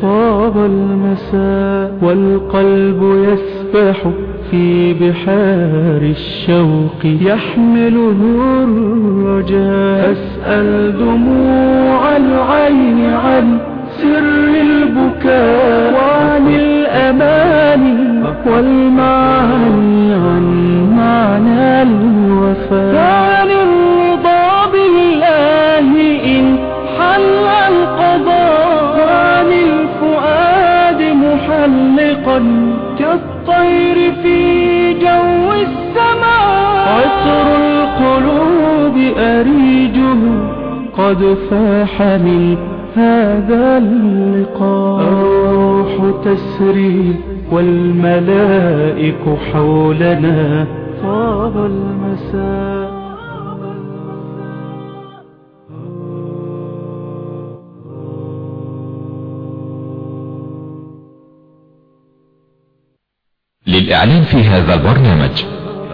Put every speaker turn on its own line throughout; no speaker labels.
طاب المساء والقلب يسبح في بحار الشوق. يحمله الرجاء. أسأل دموع العين عن سر البكاء وعن الأماني والمعاني عن معنى الوفاء. وعن الرضا بالله إن حل قد فاح من هذا اللقاء الروح تسري والملائك حولنا. طاب المساء.
للإعلان في هذا البرنامج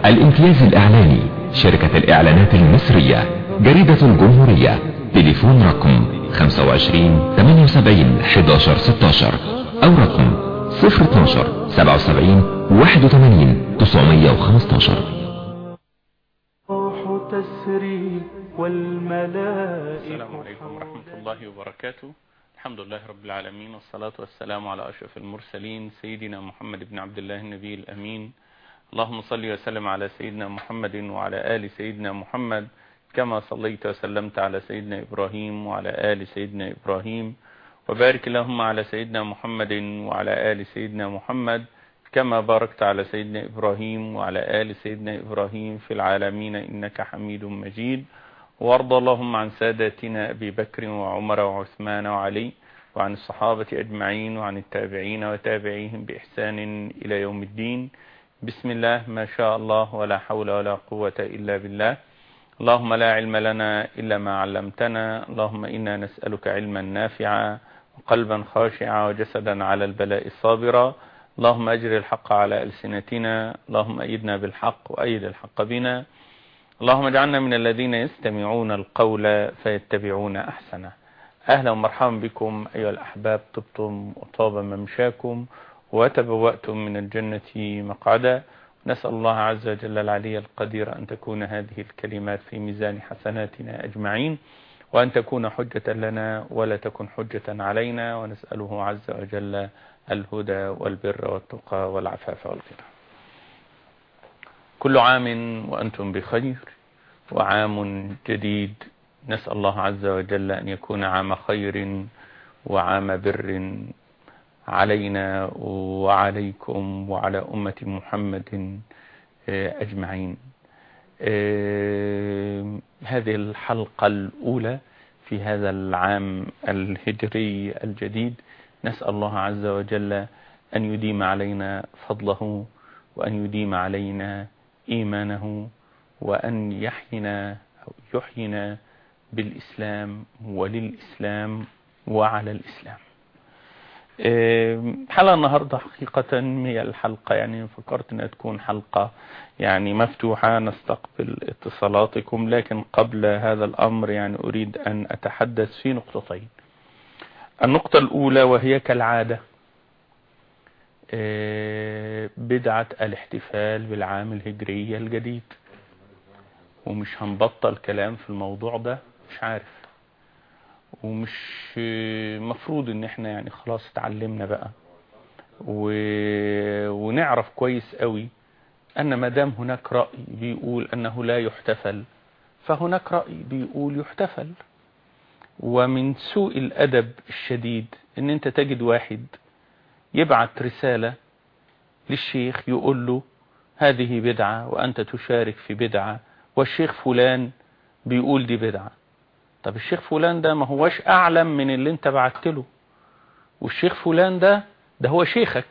الامتياز الإعلاني شركة الإعلانات المصرية. جريدة الجمهورية. تليفون رقم 25 78 11 16 أو رقم 012 77 81 915
الروح تسري والملائك
السلام عليكم ورحمة الله وبركاته. الحمد لله رب العالمين والصلاة والسلام على أشرف المرسلين سيدنا محمد بن عبد الله النبي الأمين. اللهم صل وسلم على سيدنا محمد وعلى آل سيدنا محمد. كما صليت وسلمت على سيدنا إبراهيم وعلى آل سيدنا إبراهيم وبارك اللهم على سيدنا محمد وعلى آل سيدنا محمد كما باركت على سيدنا إبراهيم وعلى آل سيدنا إبراهيم في العالمين إنك حميد مجيد. وارض اللهم عن ساداتنا أبي بكر وعمر وعثمان وعلي وعن الصحابة أجمعين وعن التابعين وتابعيهم بإحسان إلى يوم الدين. بسم الله ما شاء الله ولا حول ولا قوة إلا بالله. اللهم لا علم لنا إلا ما علمتنا. اللهم إنا نسألك علما نافعا وقلبا خاشعا وجسدا على البلاء صابرا اللهم أجر الحق على ألسنتنا. اللهم أيدنا بالحق وأيد الحق بنا. اللهم اجعلنا من الذين يستمعون القول فيتبعون أحسنه. أهلا ومرحبا بكم أيها الأحباب. طبتم وطاب ممشاكم وتبوأتم من الجنة مقعدا. نسأل الله عز وجل العلي القدير أن تكون هذه الكلمات في ميزان حسناتنا أجمعين وأن تكون حجة لنا ولا تكن حجة علينا ونسأله عز وجل الهدى والبر والتقى والعفاف والغنى. كل عام وأنتم بخير وعام جديد. نسأل الله عز وجل أن يكون عام خير وعام بر علينا وعليكم وعلى أمة محمد أجمعين. هذه الحلقة الأولى في هذا العام الهجري الجديد. نسأل الله عز وجل أن يديم علينا فضله وأن يديم علينا إيمانه وأن يحينا يحينا بالإسلام وللإسلام وعلى الإسلام. حلقة النهاردة حقيقة هي الحلقة يعني فكرت أنها تكون حلقة يعني مفتوحة نستقبل اتصالاتكم لكن قبل هذا الأمر يعني أريد أن أتحدث في نقطتين. النقطة الأولى وهي كالعادة بدعة الاحتفال بالعام الهجري الجديد. ومش هنبطل كلام في الموضوع ده مش عارف. ومش مفروض إن إحنا يعني خلاص اتعلمنا بقى. و... ونعرف كويس قوي أن ما دام هناك رأي بيقول أنه لا يحتفل فهناك رأي بيقول يحتفل. ومن سوء الأدب الشديد إن أنت تجد واحد يبعت رسالة للشيخ يقول له هذه بدعة وأنت تشارك في بدعة والشيخ فلان بيقول دي بدعة. طب الشيخ فلان ده ما هوش أعلم من اللي انت بعت له. والشيخ فلان ده ده هو شيخك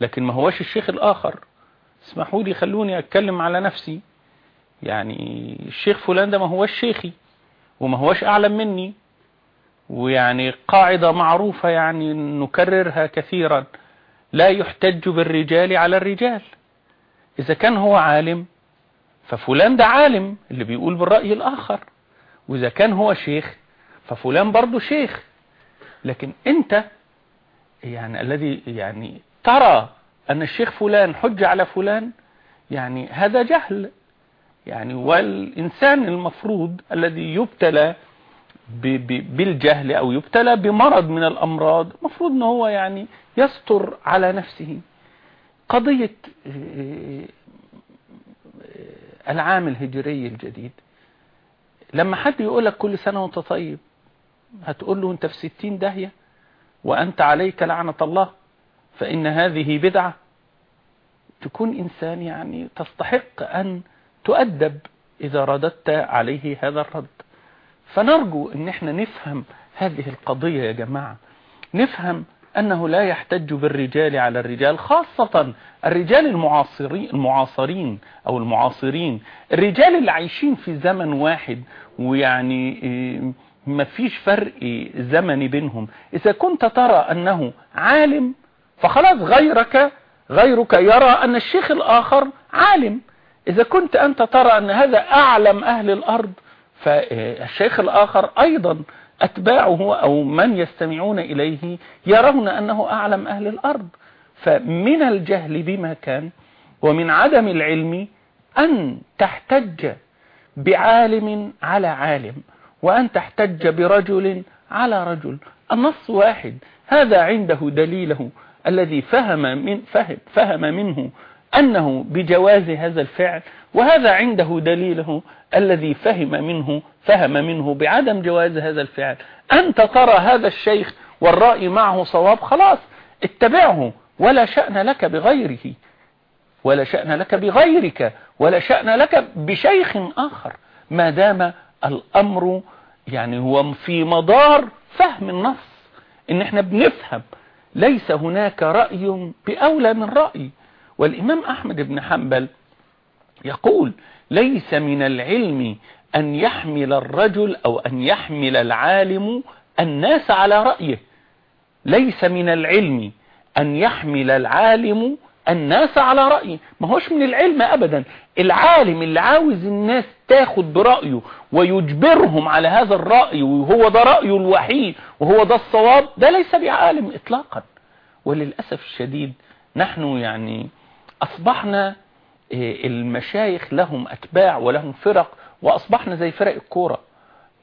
لكن ما هوش الشيخ الآخر. اسمحوا لي خلوني أتكلم على نفسي. يعني الشيخ فلان ده ما هوش شيخي وما هوش أعلم مني. ويعني قاعدة معروفة يعني نكررها كثيرا. لا يحتج بالرجال على الرجال. إذا كان هو عالم ففلان ده عالم اللي بيقول بالرأي الآخر. وإذا كان هو شيخ ففلان برضه شيخ. لكن أنت يعني الذي يعني ترى أن الشيخ فلان حج على فلان يعني هذا جهل. يعني والإنسان المفروض الذي يبتلى بالجهل أو يبتلى بمرض من الأمراض مفروض أنه هو يعني يستر على نفسه. قضية العام الهجري الجديد لما حد يقول لك كل سنة وانت طيب هتقول له انت في ستين داهية وانت عليك لعنة الله فإن هذه بدعة تكون إنسان يعني تستحق أن تؤدب إذا رددت عليه هذا الرد. فنرجو إن إحنا نفهم هذه القضية يا جماعة نفهم أنه لا يحتج بالرجال على الرجال خاصة الرجال المعاصرين, المعاصرين أو المعاصرين. الرجال اللي عايشين في زمن واحد ويعني ما فيش فرق زمني بينهم. إذا كنت ترى أنه عالم فخلاص غيرك غيرك يرى أن الشيخ الآخر عالم. إذا كنت أنت ترى أن هذا أعلم أهل الأرض فالشيخ الآخر أيضا أتباعه أو من يستمعون إليه يرون أنه أعلم أهل الأرض. فمن الجهل بما كان ومن عدم العلم أن تحتج بعالم على عالم وأن تحتج برجل على رجل. النص واحد. هذا عنده دليله الذي فهم, من فهم, فهم منه أنه بجواز هذا الفعل وهذا عنده دليله الذي فهم منه فهم منه بعدم جواز هذا الفعل. أنت ترى هذا الشيخ والرأي معه صواب خلاص اتبعه. ولا شأن لك بغيره. ولا شأن لك بغيرك. ولا شأن لك بشيخ آخر. ما دام الأمر يعني هو في مدار فهم النص. إن إحنا بنفهم ليس هناك رأي بأولى من رأي. والإمام أحمد بن حنبل يقول ليس من العلم أن يحمل الرجل أو أن يحمل العالم الناس على رأيه. ليس من العلم أن يحمل العالم الناس على رأيه. ما هوش من العلم أبدا. العالم اللي عاوز الناس تاخد برأيه ويجبرهم على هذا الرأي وهو ده رأيه الوحيد وهو ده الصواب ده ليس بعالم إطلاقا. وللأسف الشديد نحن يعني أصبحنا المشايخ لهم أتباع ولهم فرق وأصبحنا زي فرق الكورة.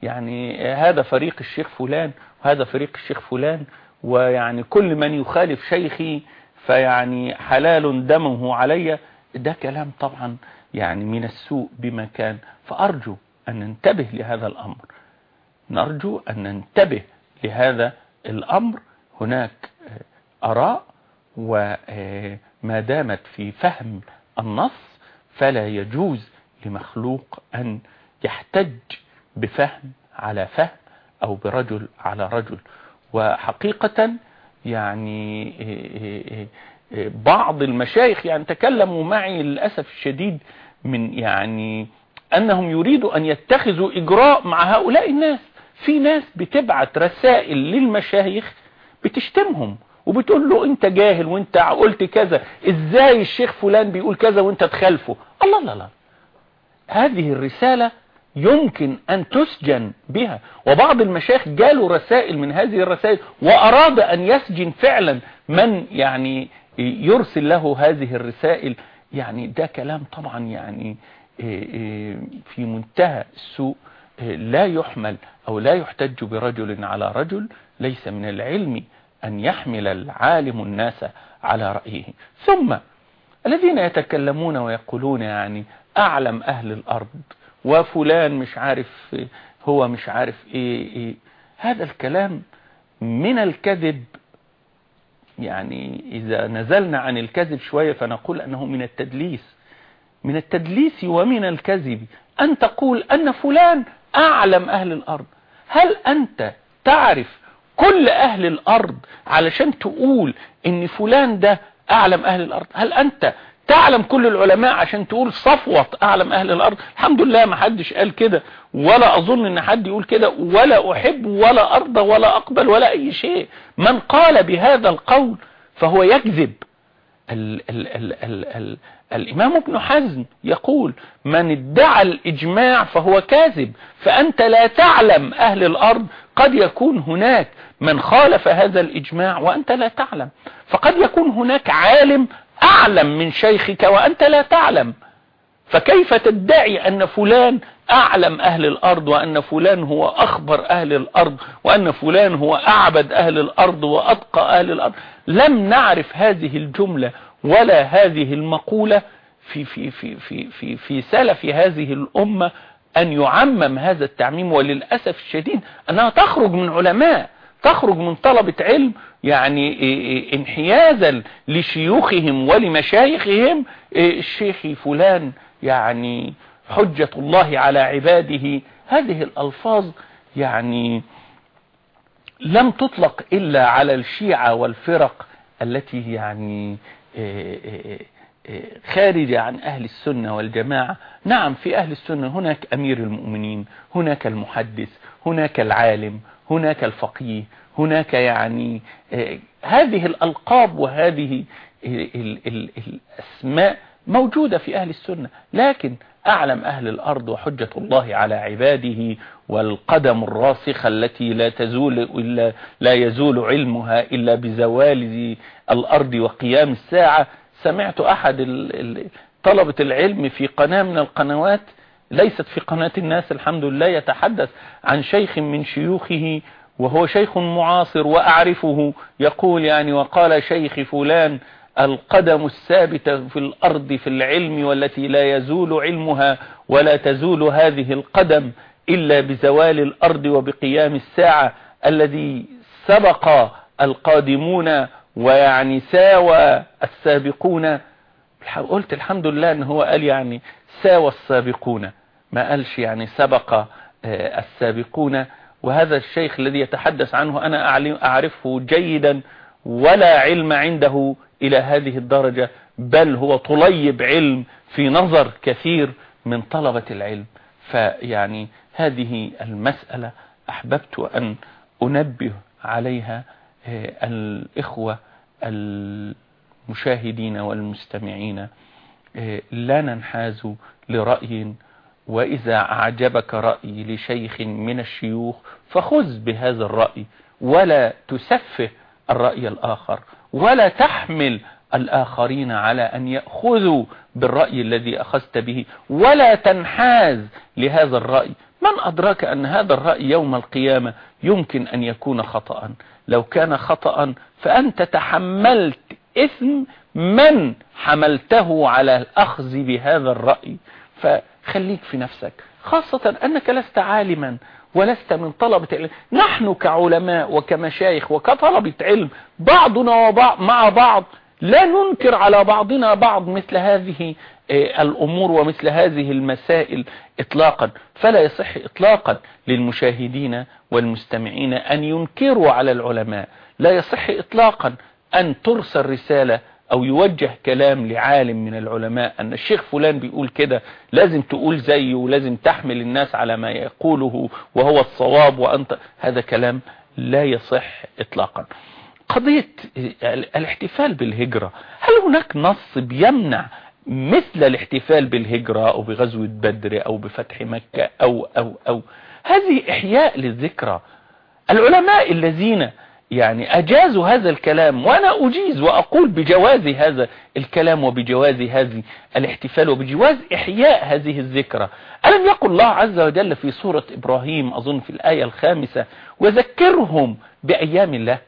يعني هذا فريق الشيخ فلان وهذا فريق الشيخ فلان ويعني كل من يخالف شيخي فيعني حلال دمه علي. ده كلام طبعا يعني من السوء بما كان. فأرجو أن ننتبه لهذا الأمر. نرجو أن ننتبه لهذا الأمر. هناك أراء وما دامت في فهم النص فلا يجوز لمخلوق أن يحتج بفهم على فهم أو برجل على رجل. وحقيقة يعني بعض المشايخ يعني تكلموا معي للأسف الشديد من يعني أنهم يريدوا أن يتخذوا إجراء مع هؤلاء الناس. في ناس بتبعت رسائل للمشايخ بتشتمهم. وبتقول له انت جاهل وانت قلت كذا إزاي الشيخ فلان بيقول كذا وانت تخالفه؟ الله لا لا هذه الرسالة يمكن أن تسجن بها. وبعض المشايخ جاله رسائل من هذه الرسائل وأراد أن يسجن فعلا. من يعني يرسل له هذه الرسائل؟ يعني ده كلام طبعا يعني في منتهى السوء لا يحمل أو لا يحتج برجل على رجل ليس من العلم أن يحمل العالم الناس على رأيه. ثم الذين يتكلمون ويقولون يعني أعلم أهل الأرض وفلان مش عارف هو مش عارف إيه, إيه. هذا الكلام من الكذب. يعني إذا نزلنا عن الكذب شوية فنقول أنه من التدليس. من التدليس ومن الكذب. أن تقول أن فلان أعلم أهل الأرض. هل أنت تعرف كل أهل الأرض علشان تقول إن فلان ده أعلم أهل الأرض. هل أنت تعلم كل العلماء عشان تقول صفوة أعلم أهل الأرض؟ الحمد لله ما حدش قال كده ولا أظن إن حد يقول كده ولا أحب ولا أرضى ولا أقبل ولا أي شيء. من قال بهذا القول فهو يكذب. ال ال ال ال ال الإمام ابن حزم يقول من ادعى الإجماع فهو كاذب فأنت لا تعلم أهل الأرض قد يكون هناك من خالف هذا الإجماع وأنت لا تعلم. فقد يكون هناك عالم أعلم من شيخك وأنت لا تعلم. فكيف تدعي أن فلان أعلم أهل الأرض وأن فلان هو أخبر أهل الأرض وأن فلان هو أعبد أهل الأرض وأتقى أهل الأرض. لم نعرف هذه الجملة ولا هذه المقولة في, في, في, في, في, في سلف هذه الأمة أن يعمم هذا التعميم. وللأسف الشديد أنها تخرج من علماء تخرج من طلبة علم يعني انحيازا لشيوخهم ولمشايخهم. الشيخ فلان يعني حجة الله على عباده. هذه الألفاظ يعني لم تطلق إلا على الشيعة والفرق التي يعني خارجة عن أهل السنة والجماعة. نعم في أهل السنة هناك أمير المؤمنين هناك المحدث هناك العالم هناك الفقيه هناك يعني هذه الألقاب وهذه الأسماء موجودة في أهل السنة. لكن أعلم أهل الأرض وحجة الله على عباده والقدم الراسخة التي لا تزول إلا لا يزول علمها إلا بزوال الأرض وقيام الساعة. سمعت أحد طلبة العلم في قناة من القنوات ليست في قناة الناس الحمد لله يتحدث عن شيخ من شيوخه وهو شيخ معاصر وأعرفه يقول يعني وقال شيخ فلان القدم الثابتة في الأرض في العلم والتي لا يزول علمها ولا تزول هذه القدم إلا بزوال الأرض وبقيام الساعة الذي سبق القادمون ويعني ساوى السابقون. قلت الحمد لله إن هو قال يعني ساوى السابقون ما قالش يعني سبق السابقون. وهذا الشيخ الذي يتحدث عنه أنا أعرفه جيدا ولا علم عنده إلى هذه الدرجة بل هو طليب علم في نظر كثير من طلبة العلم. فيعني هذه المسألة أحببت أن أنبه عليها الإخوة المشاهدين والمستمعين لا ننحاز لرأي وإذا أعجبك رأي لشيخ من الشيوخ فخذ بهذا الرأي ولا تسفه الرأي الآخر. ولا تحمل الآخرين على أن يأخذوا بالرأي الذي أخذت به ولا تنحاز لهذا الرأي. من أدراك أن هذا الرأي يوم القيامة يمكن أن يكون خطأ؟ لو كان خطأ فأنت تحملت إثم من حملته على الأخذ بهذا الرأي. فخليك في نفسك خاصة أنك لست عالما. ولست من طلبة علم نحن كعلماء وكمشايخ وكطلبة علم بعضنا وبعض مع بعض لا ننكر على بعضنا بعض مثل هذه الأمور ومثل هذه المسائل إطلاقا. فلا يصح إطلاقا للمشاهدين والمستمعين أن ينكروا على العلماء. لا يصح إطلاقا أن ترسل رسالة أو يوجه كلام لعالم من العلماء أن الشيخ فلان بيقول كده لازم تقول زيه ولازم تحمل الناس على ما يقوله وهو الصواب وأنت. هذا كلام لا يصح اطلاقا. قضية الاحتفال بالهجرة هل هناك نص بيمنع مثل الاحتفال بالهجرة أو بغزوة بدر أو بفتح مكة أو أو أو؟ هذه إحياء للذكرى. العلماء الذين يعني أجازوا هذا الكلام وأنا أجيز وأقول بجواز هذا الكلام وبجواز هذه الاحتفال وبجواز إحياء هذه الذكرى. ألم يقل الله عز وجل في سورة إبراهيم أظن في الآية الخامسة وذكرهم بأيام الله.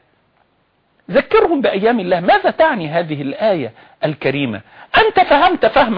ذكرهم بأيام الله. ماذا تعني هذه الآية الكريمة؟ أنت فهمت فهم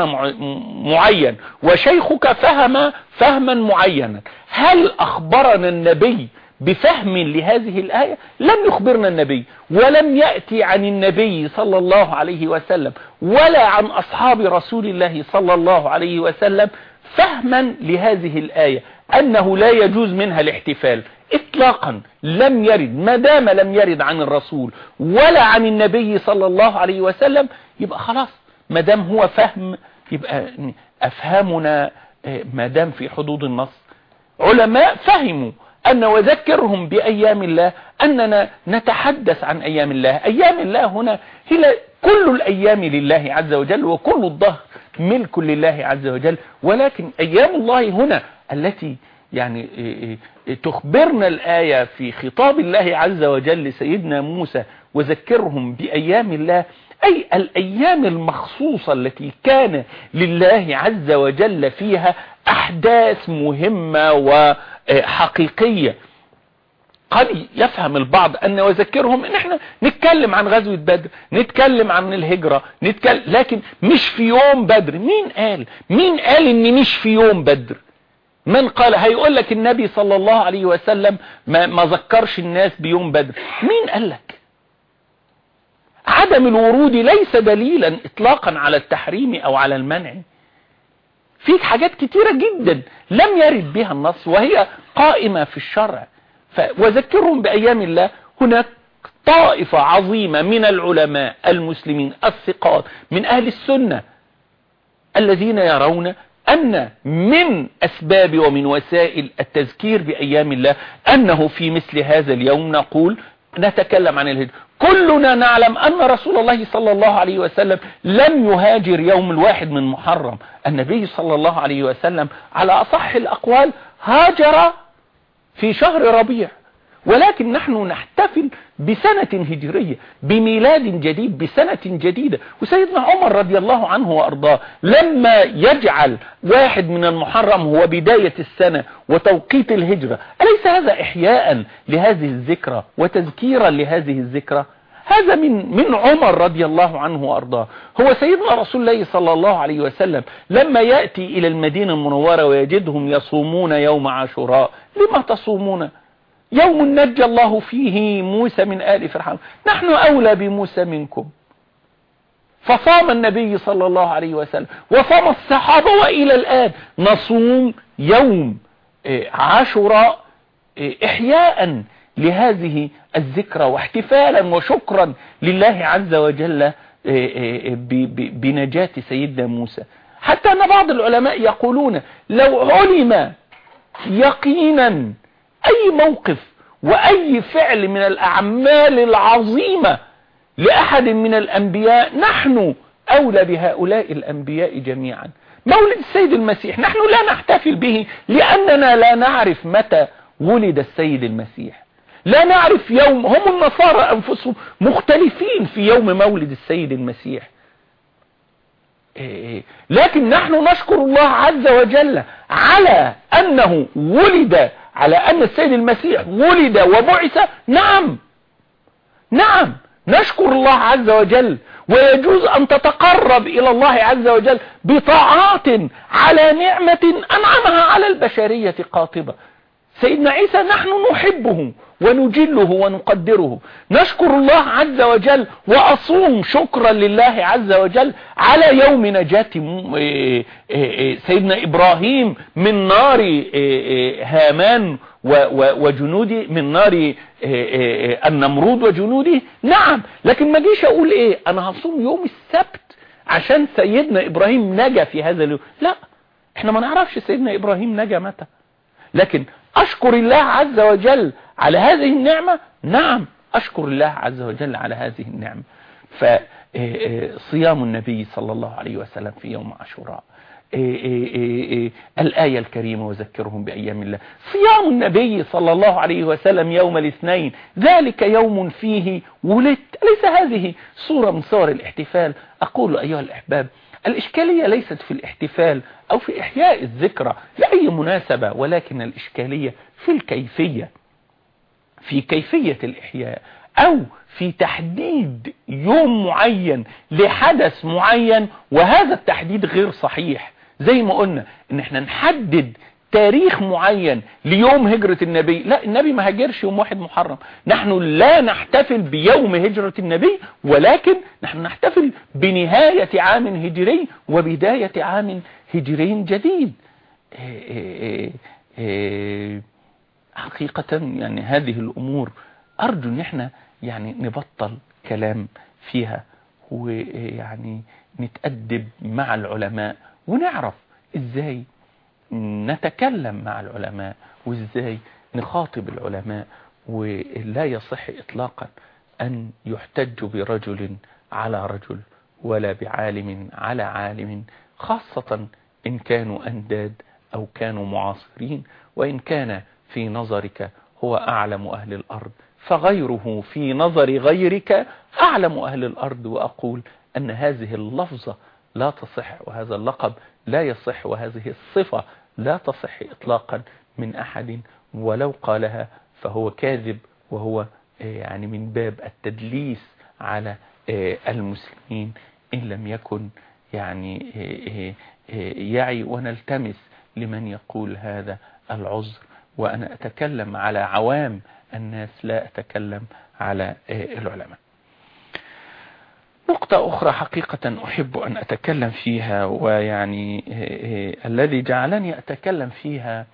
معين وشيخك فهم فهما معينا. هل أخبرنا النبي بفهم لهذه الآية لم يخبرنا النبي ولم يأتي عن النبي صلى الله عليه وسلم ولا عن أصحاب رسول الله صلى الله عليه وسلم فهما لهذه الآية أنه لا يجوز منها الاحتفال. اطلاقا لم يرد ما دام لم يرد عن الرسول ولا عن النبي صلى الله عليه وسلم يبقى خلاص ما دام هو فهم يبقى أفهمنا ما دام في حدود النص. علماء فهموا أن وذكرهم بأيام الله أننا نتحدث عن أيام الله. أيام الله هنا هي كل الأيام لله عز وجل وكل الظهر ملك لله عز وجل. ولكن أيام الله هنا التي يعني تخبرنا الآية في خطاب الله عز وجل لسيدنا موسى وذكرهم بأيام الله أي الأيام المخصوصة التي كان لله عز وجل فيها أحداث مهمة وحقيقية. قد يفهم البعض أن وذكرهم إن إحنا نتكلم عن غزوة بدر نتكلم عن الهجرة نتكلم لكن مش في يوم بدر. مين قال؟ مين قال إن مش في يوم بدر؟ من قال؟ هيقول لك النبي صلى الله عليه وسلم ما, ما ذكرش الناس بيوم بدر. مين قال لك؟ عدم الورود ليس دليلا اطلاقا على التحريم أو على المنع. في حاجات كتيرة جدا لم يرد بها النص وهي قائمة في الشرع. وذكرهم بأيام الله. هناك طائفة عظيمة من العلماء المسلمين الثقات من أهل السنة الذين يرون أن من أسباب ومن وسائل التذكير بأيام الله أنه في مثل هذا اليوم نقول نتكلم عن الهجرة كلنا نعلم أن رسول الله صلى الله عليه وسلم لم يهاجر يوم الواحد من محرم. النبي صلى الله عليه وسلم على أصح الأقوال هاجر في شهر ربيع. ولكن نحن نحتفل بسنة هجرية بميلاد جديد بسنة جديدة. وسيدنا عمر رضي الله عنه وأرضاه لما يجعل واحد من المحرم هو بداية السنة وتوقيت الهجرة أليس هذا إحياء لهذه الذكرى وتذكيرا لهذه الذكرى؟ هذا من من عمر رضي الله عنه وأرضاه. هو سيدنا رسول الله صلى الله عليه وسلم لما يأتي إلى المدينة المنورة ويجدهم يصومون يوم عاشوراء. لما تصومون؟ يوم نجى الله فيه موسى من آل فرعون. نحن أولى بموسى منكم. فصام النبي صلى الله عليه وسلم وصام الصحابة وإلى الآن. نصوم يوم عاشوراء إحياء لهذه الذكرى واحتفالا وشكرا لله عز وجل بنجاة سيدنا موسى. حتى أن بعض العلماء يقولون لو علم يقينا أي موقف وأي فعل من الأعمال العظيمة لأحد من الأنبياء نحن أولى بهؤلاء الأنبياء جميعا. مولد السيد المسيح نحن لا نحتفل به لأننا لا نعرف متى ولد السيد المسيح. لا نعرف يوم هم النصارى أنفسهم مختلفين في يوم مولد السيد المسيح. لكن نحن نشكر الله عز وجل على أنه ولد على أن السيد المسيح ولد وبعث. نعم. نعم. نشكر الله عز وجل. ويجوز أن تتقرب إلى الله عز وجل بطاعات على نعمة أنعمها على البشرية قاطبة. سيدنا عيسى نحن نحبه. ونجله ونقدره. نشكر الله عز وجل وأصوم شكرا لله عز وجل على يوم نجاة سيدنا إبراهيم من نار هامان وجنوده من نار النمرود وجنوده. نعم لكن ما جيش أقول إيه أنا هصوم يوم السبت عشان سيدنا إبراهيم نجا في هذا اليوم. لا إحنا ما نعرفش سيدنا إبراهيم نجا متى. لكن أشكر الله عز وجل على هذه النعمة؟ نعم. أشكر الله عز وجل على هذه النعمة. فصيام النبي صلى الله عليه وسلم في يوم عاشوراء. الآية الكريمة وذكرهم بأيام الله. صيام النبي صلى الله عليه وسلم يوم الاثنين ذلك يوم فيه ولدت. ليس هذه صورة من صور الاحتفال؟ أقول أيها الأحباب الإشكالية ليست في الاحتفال أو في إحياء الذكرى لأي مناسبة ولكن الإشكالية في الكيفية. في كيفية الإحياء أو في تحديد يوم معين لحدث معين وهذا التحديد غير صحيح. زي ما قلنا إن إحنا نحدد تاريخ معين ليوم هجرة النبي. لا النبي ما هاجرش يوم واحد محرم. نحن لا نحتفل بيوم هجرة النبي ولكن نحن نحتفل بنهاية عام هجري وبداية عام هجري جديد. حقيقة يعني هذه الأمور أرجو أن إحنا يعني نبطل كلام فيها ويعني نتأدب مع العلماء ونعرف إزاي نتكلم مع العلماء وإزاي نخاطب العلماء. ولا يصح اطلاقا أن يحتج برجل على رجل ولا بعالم على عالم خاصة إن كانوا أنداد أو كانوا معاصرين وإن كان في نظرك هو أعلم أهل الأرض فغيره في نظر غيرك أعلم أهل الأرض وأقول أن هذه اللفظة لا تصح وهذا اللقب لا يصح وهذه الصفة لا تصح إطلاقا من أحد ولو قالها فهو كاذب وهو يعني من باب التدليس على المسلمين إن لم يكن يعني يعي ونلتمس لمن يقول هذا العذر. وأنا أتكلم على عوام الناس لا أتكلم على العلماء. نقطة أخرى حقيقة أحب أن أتكلم فيها ويعني الذي جعلني أتكلم فيها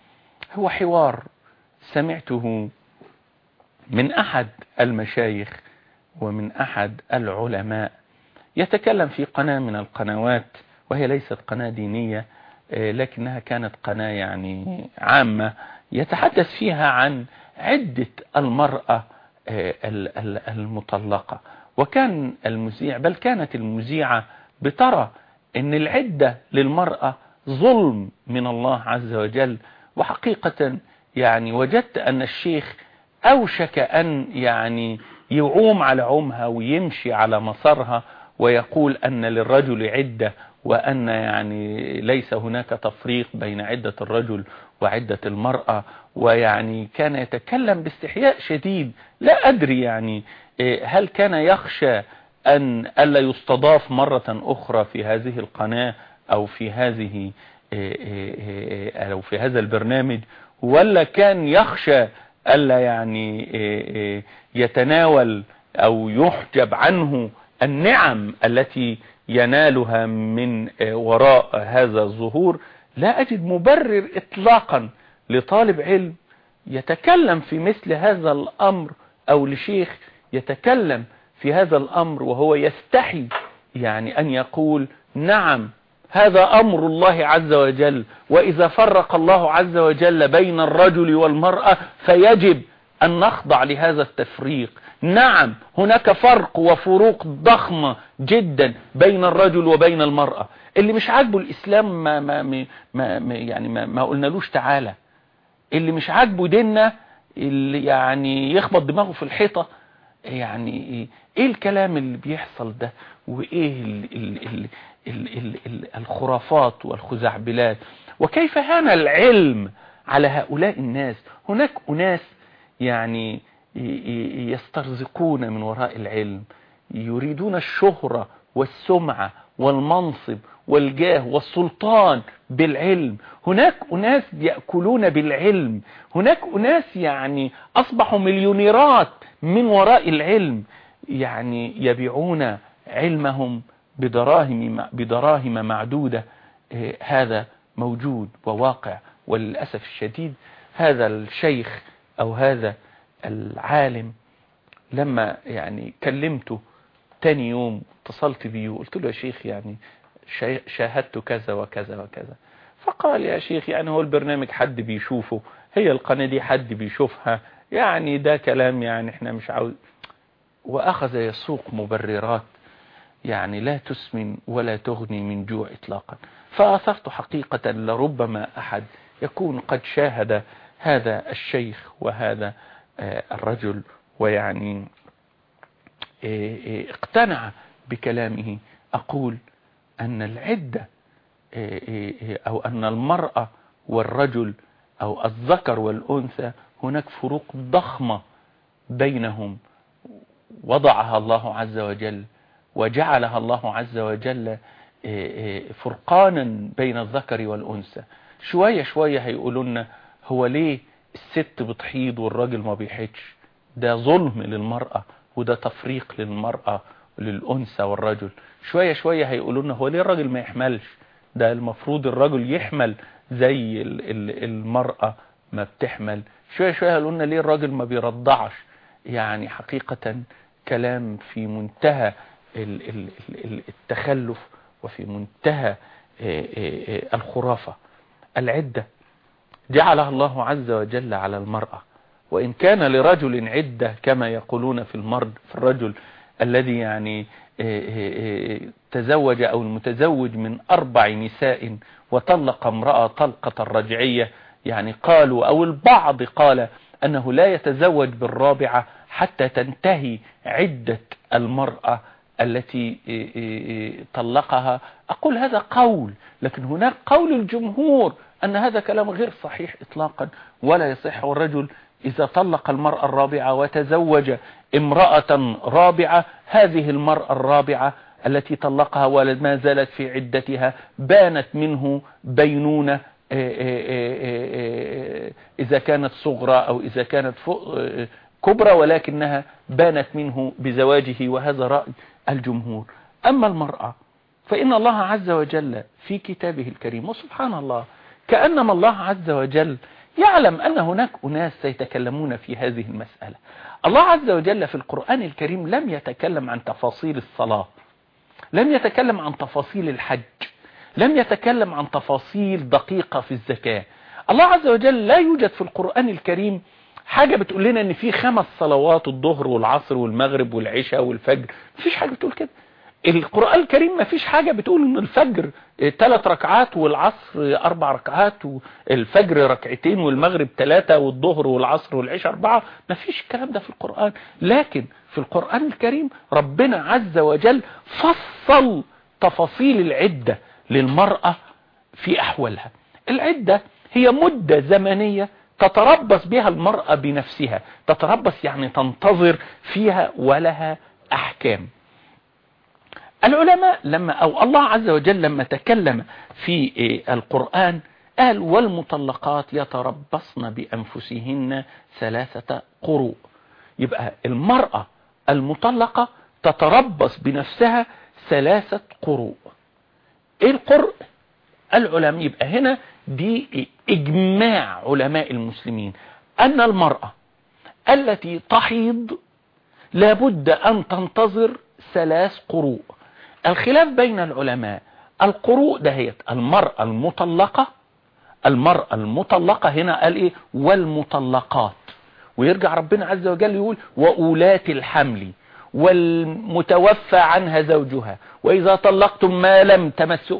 هو حوار سمعته من أحد المشايخ ومن أحد العلماء. يتكلم في قناة من القنوات وهي ليست قناة دينية لكنها كانت قناة يعني عامة يتحدث فيها عن عدة المرأة المطلقة. وكان المذيع بل كانت المذيعة بترى إن العدة للمرأة ظلم من الله عز وجل. وحقيقة يعني وجدت أن الشيخ أوشك أن يعني يعوم على عمها ويمشي على مسارها ويقول أن للرجل عدة وأن يعني ليس هناك تفريق بين عدة الرجل وعدة المرأة ويعني كان يتكلم باستحياء شديد. لا أدري يعني هل كان يخشى أن ألا يستضاف مرة أخرى في هذه القناة أو في هذه أو في هذا البرنامج ولا كان يخشى ألا يعني يتناول أو يحجب عنه النعم التي ينالها من وراء هذا الظهور لا أجد مبرر إطلاقا لطالب علم يتكلم في مثل هذا الأمر أو لشيخ يتكلم في هذا الأمر وهو يستحي يعني أن يقول نعم هذا أمر الله عز وجل وإذا فرق الله عز وجل بين الرجل والمرأة فيجب أن نخضع لهذا التفريق. نعم هناك فرق وفروق ضخمة جدا بين الرجل وبين المرأة. اللي مش عاجبه الإسلام ما, ما, ما, ما يعني ما, ما قلنالوش تعالى. اللي مش عاجبه ديننا اللي يعني يخبط دماغه في الحيطة يعني إيه الكلام اللي بيحصل ده؟ وإيه ال ال ال ال ال ال الخرافات والخزعبلات؟ وكيف هان العلم على هؤلاء الناس؟ هناك أناس يعني يسترزقون من وراء العلم. يريدون الشهرة والسمعة والمنصب والجاه والسلطان بالعلم. هناك أناس يأكلون بالعلم. هناك أناس يعني أصبحوا مليونيرات من وراء العلم. يعني يبيعون علمهم بدراهم, بدراهم معدودة. هذا موجود وواقع. وللأسف الشديد هذا الشيخ أو هذا العالم لما يعني كلمته تاني يوم اتصلت بيه وقلت له يا شيخ يعني شاهدت كذا وكذا وكذا. فقال يا شيخ يعني هو البرنامج حد بيشوفه هي القناة دي حد بيشوفها يعني ده كلام يعني إحنا مش عاوز وأخذ يسوق مبررات يعني لا تسمن ولا تغني من جوع إطلاقا. فأثرت حقيقة لربما أحد يكون قد شاهد هذا الشيخ وهذا الرجل ويعني اقتنع بكلامه. أقول أن العدة أو أن المرأة والرجل أو الذكر والأنثى هناك فروق ضخمة بينهم. وضعها الله عز وجل وجعلها الله عز وجل فرقانا بين الذكر والأنثى. شوية شوية هيقولوا لنا هو ليه الست بتحيض والراجل ما بيحيدش ده ظلم للمرأة وده تفريق للمرأة للأنثى والرجل. شوية شوية هيقولوا لنا هو ليه الراجل ما يحملش؟ ده المفروض الرجل يحمل زي المرأة ما بتحمل. شوية شوية هيقولوا لنا ليه الراجل ما بيرضعش. يعني حقيقة كلام في منتهى التخلف وفي منتهى الخرافة. العدة جعلها الله عز وجل على المرأة. وإن كان لرجل عدة كما يقولون في المرد في الرجل الذي يعني تزوج أو المتزوج من أربع نساء وطلق امرأة طلقة رجعية يعني قالوا أو البعض قال أنه لا يتزوج بالرابعة حتى تنتهي عدة المرأة التي طلقها. أقول هذا قول لكن هناك قول الجمهور أن هذا كلام غير صحيح إطلاقا. ولا يصح الرجل إذا طلق المرأة الرابعة وتزوج امرأة رابعة هذه المرأة الرابعة التي طلقها وما زالت في عدتها بانت منه بينونة إذا كانت صغرى أو إذا كانت كبرى ولكنها بانت منه بزواجه وهذا رأي الجمهور. أما المرأة فإن الله عز وجل في كتابه الكريم وسبحان الله كأنما الله عز وجل يعلم أن هناك أناس سيتكلمون في هذه المسألة. الله عز وجل في القرآن الكريم لم يتكلم عن تفاصيل الصلاة لم يتكلم عن تفاصيل الحج لم يتكلم عن تفاصيل دقيقة في الزكاة. الله عز وجل لا يوجد في القرآن الكريم حاجة بتقول لنا إن في خمس صلوات الظهر والعصر والمغرب والعشاء والفجر مفيش حاجة بتقول كده. القرآن الكريم مفيش حاجة بتقول إن الفجر ثلاث ركعات والعصر أربع ركعات والفجر ركعتين والمغرب ثلاثة والظهر والعصر والعشاء أربعة. مفيش الكلام ده في القرآن. لكن في القرآن الكريم ربنا عز وجل فصل تفاصيل العدة للمرأة في أحوالها. العدة هي مدة زمنية تتربص بها المرأة بنفسها. تتربص يعني تنتظر فيها ولها أحكام. العلماء لما أو الله عز وجل لما تكلم في القرآن قال والمطلقات يتربصن بأنفسهن ثلاثة قروء. يبقى المرأة المطلقة تتربص بنفسها ثلاثة قروء. إيه القرء؟ العلماء يبقى هنا دي إجماع علماء المسلمين. أن المرأة التي تحيض لابد أن تنتظر ثلاث قروء. الخلاف بين العلماء القروء دهيت المرأة المطلقة المرأة المطلقة هنا قال إيه؟ والمطلقات. ويرجع ربنا عز وجل يقول وأولات الحمل والمتوفى عنها زوجها وإذا طلقتم ما لم تمسوا.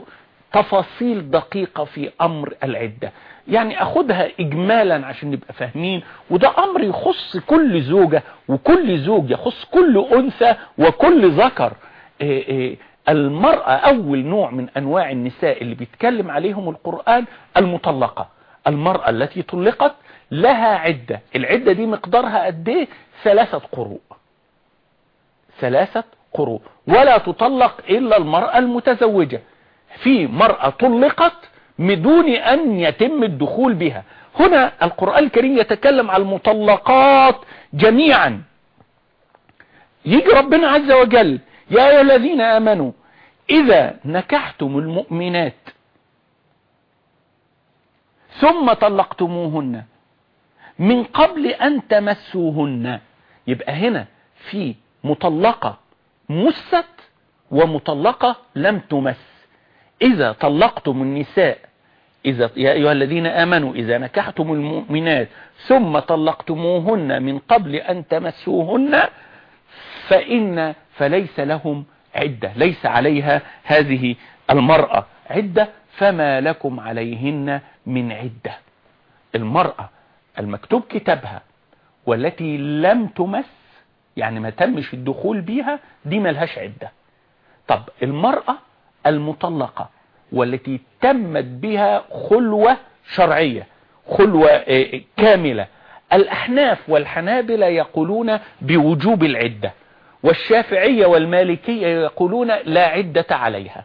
تفاصيل دقيقة في أمر العدة. يعني أخدها إجمالا عشان نبقى فاهمين وده أمر يخص كل زوجة وكل زوج يخص كل أنثى وكل ذكر. إيه إيه المرأة أول نوع من أنواع النساء اللي بيتكلم عليهم القرآن المطلقة. المرأة التي طلقت لها عدة. العدة دي مقدارها قد إيه؟ ثلاثة قروء. ثلاثة قروء. ولا تطلق إلا المرأة المتزوجة. في مرأة طلقت بدون أن يتم الدخول بها. هنا القرآن الكريم يتكلم على المطلقات جميعا. يجي ربنا عز وجل يا أيها الذين آمنوا إذا نكحتم المؤمنات ثم طلقتموهن من قبل أن تمسوهن يبقى هنا في مطلقة مست ومطلقة لم تمس. إذا طلقتم النساء إذا يا أيها الذين آمنوا إذا نكحتم المؤمنات ثم طلقتموهن من قبل أن تمسوهن فإن فليس لهم عدة ليس عليها هذه المرأة عدة فما لكم عليهن من عدة. المرأة المكتوب كتابها والتي لم تمس يعني ما تمش الدخول بيها دي ملهاش عدة. طب المرأة المطلقة والتي تمت بها خلوة شرعية خلوة كاملة. الأحناف والحنابلة يقولون بوجوب العدة. والشافعية والمالكية يقولون لا عدة عليها.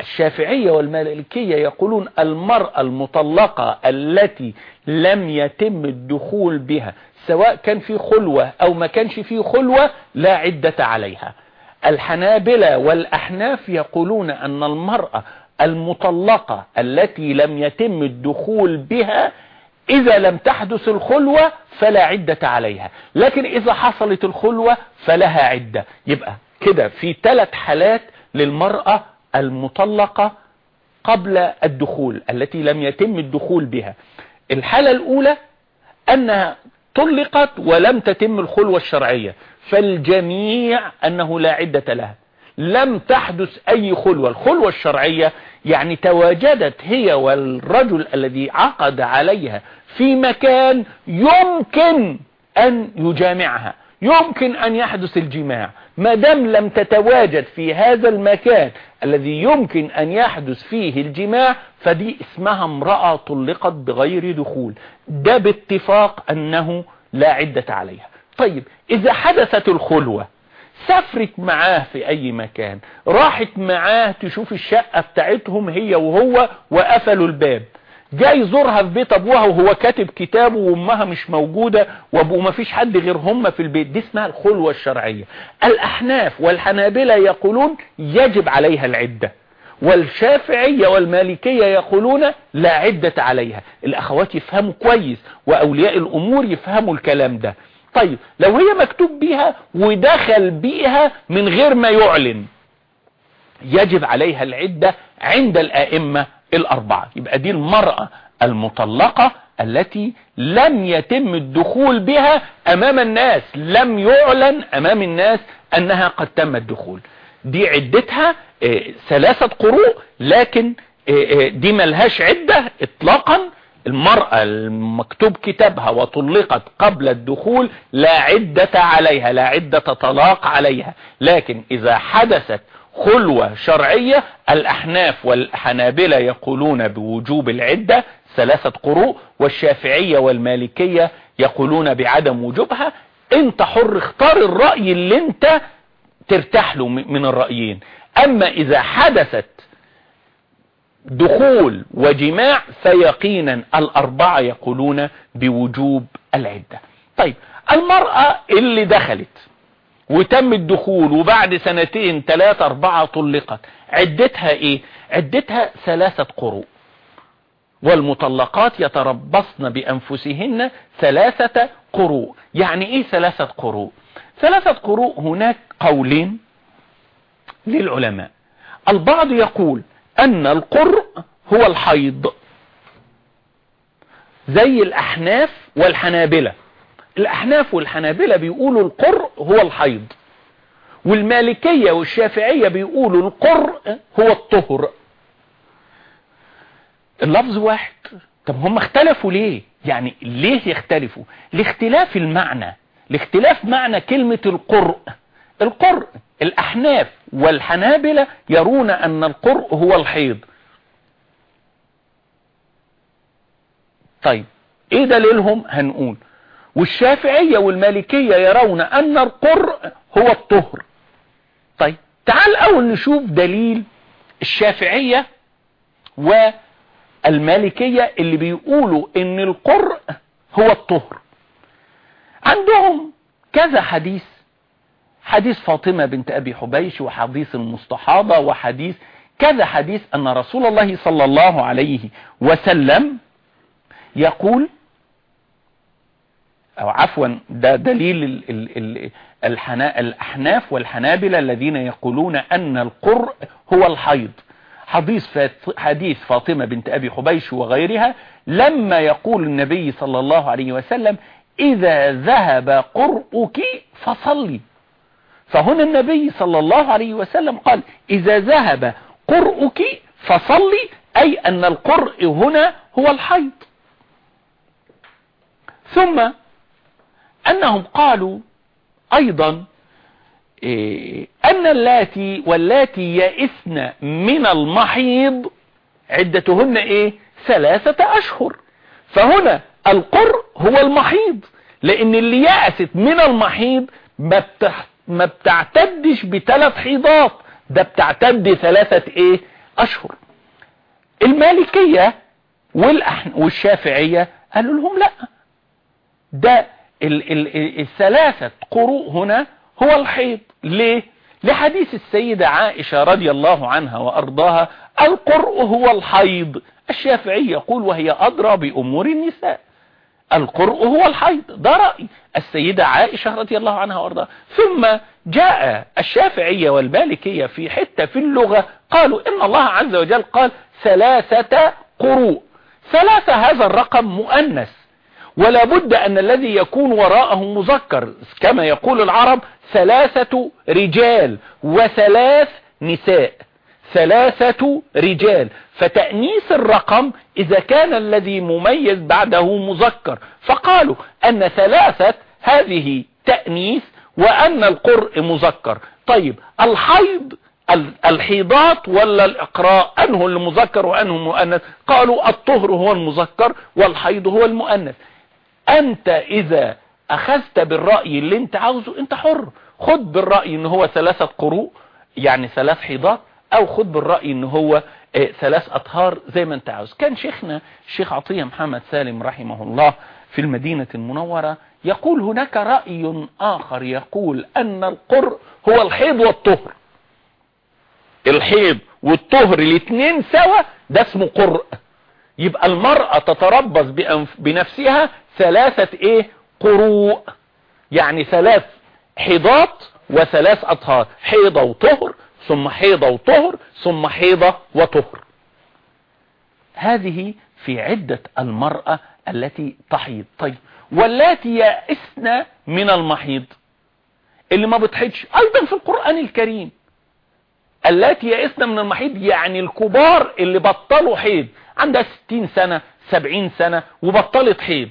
الشافعية والمالكية يقولون المرأة المطلقة التي لم يتم الدخول بها سواء كان في خلوة أو ما كانش في خلوة لا عدة عليها. الحنابلة والأحناف يقولون أن المرأة المطلقة التي لم يتم الدخول بها إذا لم تحدث الخلوة فلا عدة عليها. لكن إذا حصلت الخلوة فلها عدة. يبقى كده في ثلاث حالات للمرأة المطلقة قبل الدخول التي لم يتم الدخول بها. الحالة الأولى أنها طلقت ولم تتم الخلوة الشرعية. فالجميع أنه لا عدة لها. لم تحدث أي خلوة. الخلوة الشرعية يعني تواجدت هي والرجل الذي عقد عليها في مكان يمكن أن يجامعها يمكن أن يحدث الجماع. ما دام لم تتواجد في هذا المكان الذي يمكن أن يحدث فيه الجماع فدي اسمها امرأة طلقت بغير دخول. ده باتفاق أنه لا عدة عليها. طيب إذا حدثت الخلوة سافرت معاه في أي مكان. راحت معاه تشوف الشقة بتاعتهم هي وهو وقفلوا الباب. جاي يزورها في بيت أبوها وهو كاتب كتابه وأمها مش موجودة وابوه ما فيش حد غير هم في البيت. دي اسمها الخلوة الشرعية. الأحناف والحنابلة يقولون يجب عليها العدة. والشافعية والمالكية يقولون لا عدة عليها. الأخوات يفهموا كويس وأولياء الأمور يفهموا الكلام ده. طيب لو هي مكتوب بيها ودخل بيها من غير ما يعلن يجب عليها العدة عند الأئمة الأربعة. يبقى دي المرأة المطلقة التي لم يتم الدخول بها أمام الناس لم يعلن أمام الناس أنها قد تم الدخول. دي عدتها آه، ثلاثة قروء لكن آه، آه، دي ملهاش عدة اطلاقا المرأة المكتوب كتابها وطلقت قبل الدخول لا عدة عليها لا عدة طلاق عليها. لكن إذا حدثت خلوة شرعية الأحناف والحنابلة يقولون بوجوب العدة ثلاثة قروء والشافعية والمالكية يقولون بعدم وجوبها. انت حر اختار الرأي اللي أنت ترتاح له من الرأيين. أما إذا حدثت دخول وجماع فيقينا الأربعة يقولون بوجوب العدة. طيب المرأة اللي دخلت وتم الدخول وبعد سنتين ثلاثة أربعة طلقت عدتها إيه؟ عدتها ثلاثة قروء. والمطلقات يتربصن بأنفسهن ثلاثة قروء. يعني إيه ثلاثة قروء؟ ثلاثة قروء هناك قولين للعلماء. البعض يقول أن القرء هو الحيض. زي الأحناف والحنابلة. الأحناف والحنابلة بيقولوا القرء هو الحيض. والمالكية والشافعية بيقولوا القرء هو الطهر. اللفظ واحد. طب هم اختلفوا ليه؟ يعني ليه يختلفوا؟ لاختلاف المعنى. لاختلاف معنى كلمة القرء. القرء الأحناف والحنابلة يرون أن القرء هو الحيض. طيب إيه دليلهم؟ هنقول. والشافعية والمالكية يرون أن القرء هو الطهر. طيب تعال أول نشوف دليل الشافعية والمالكية اللي بيقولوا إن القرء هو الطهر. عندهم كذا حديث حديث فاطمة بنت أبي حبيش وحديث المستحاضة وحديث كذا حديث أن رسول الله صلى الله عليه وسلم يقول أو عفوا ده دليل ال ال ال الحنا الأحناف والحنابلة الذين يقولون أن القرء هو الحيض. حديث حديث فاطمة بنت أبي حبيش وغيرها لما يقول النبي صلى الله عليه وسلم إذا ذهب قرؤك فصلي. فهنا النبي صلى الله عليه وسلم قال إذا ذهب قرؤك فصلي أي أن القرء هنا هو الحيض. ثم أنهم قالوا أيضا إيه أن اللاتي واللاتي يئسن من المحيض عدتهن إيه؟ ثلاثة أشهر. فهنا القر هو المحيض لأن اللي يأست من المحيض ما, ما بتعتدش بثلاث حيضات ده بتعتد ثلاثة إيه؟ أشهر. المالكية والشافعية قالوا لهم لا. ده ال ال الثلاثة قروء هنا هو الحيض. ليه؟ لحديث السيدة عائشة رضي الله عنها وأرضاها القرء هو الحيض. الشافعي يقول وهي أدرى بأمور النساء. القرء هو الحيض. ده رأي السيدة عائشة رضي الله عنها وأرضاها. ثم جاء الشافعية والمالكية في حتة في اللغة قالوا إن الله عز وجل قال ثلاثة قروء. ثلاثة هذا الرقم مؤنث. ولا بد أن الذي يكون وراءه مذكر. كما يقول العرب ثلاثة رجال وثلاث نساء. ثلاثة رجال. فتأنيس الرقم إذا كان الذي مميز بعده مذكر. فقالوا أن ثلاثة هذه تأنيس وأن القرء مذكر. طيب الحيض الحيضات ولا الإقراء؟ أنه المذكر وأنه المؤنث؟ قالوا الطهر هو المذكر والحيض هو المؤنث. أنت إذا أخذت بالرأي اللي أنت عاوزه أنت حر. خد بالرأي أنه هو ثلاثة قروء يعني ثلاث حيضات أو خد بالرأي أنه هو ثلاث أطهار زي ما أنت عاوز. كان شيخنا الشيخ عطية محمد سالم رحمه الله في المدينة المنورة يقول هناك رأي آخر يقول أن القرء هو الحيض والطهر. الحيض والطهر الاثنين سوا ده اسمه قرء يبقى المرأة تتربص بنفسها ثلاثة إيه؟ قروء. يعني ثلاث حيضات وثلاث أطهار حيضة وطهر ثم حيضة وطهر ثم حيضة وطهر. هذه في عدة المرأة التي تحيض. طيب واللاتي يئسن من المحيض؟ اللي ما بتحيضش. أيضا في القرآن الكريم. التي يئسن من المحيض يعني الكبار اللي بطلوا حيض. عندها 60 سنة 70 سنة وبطلت حيض.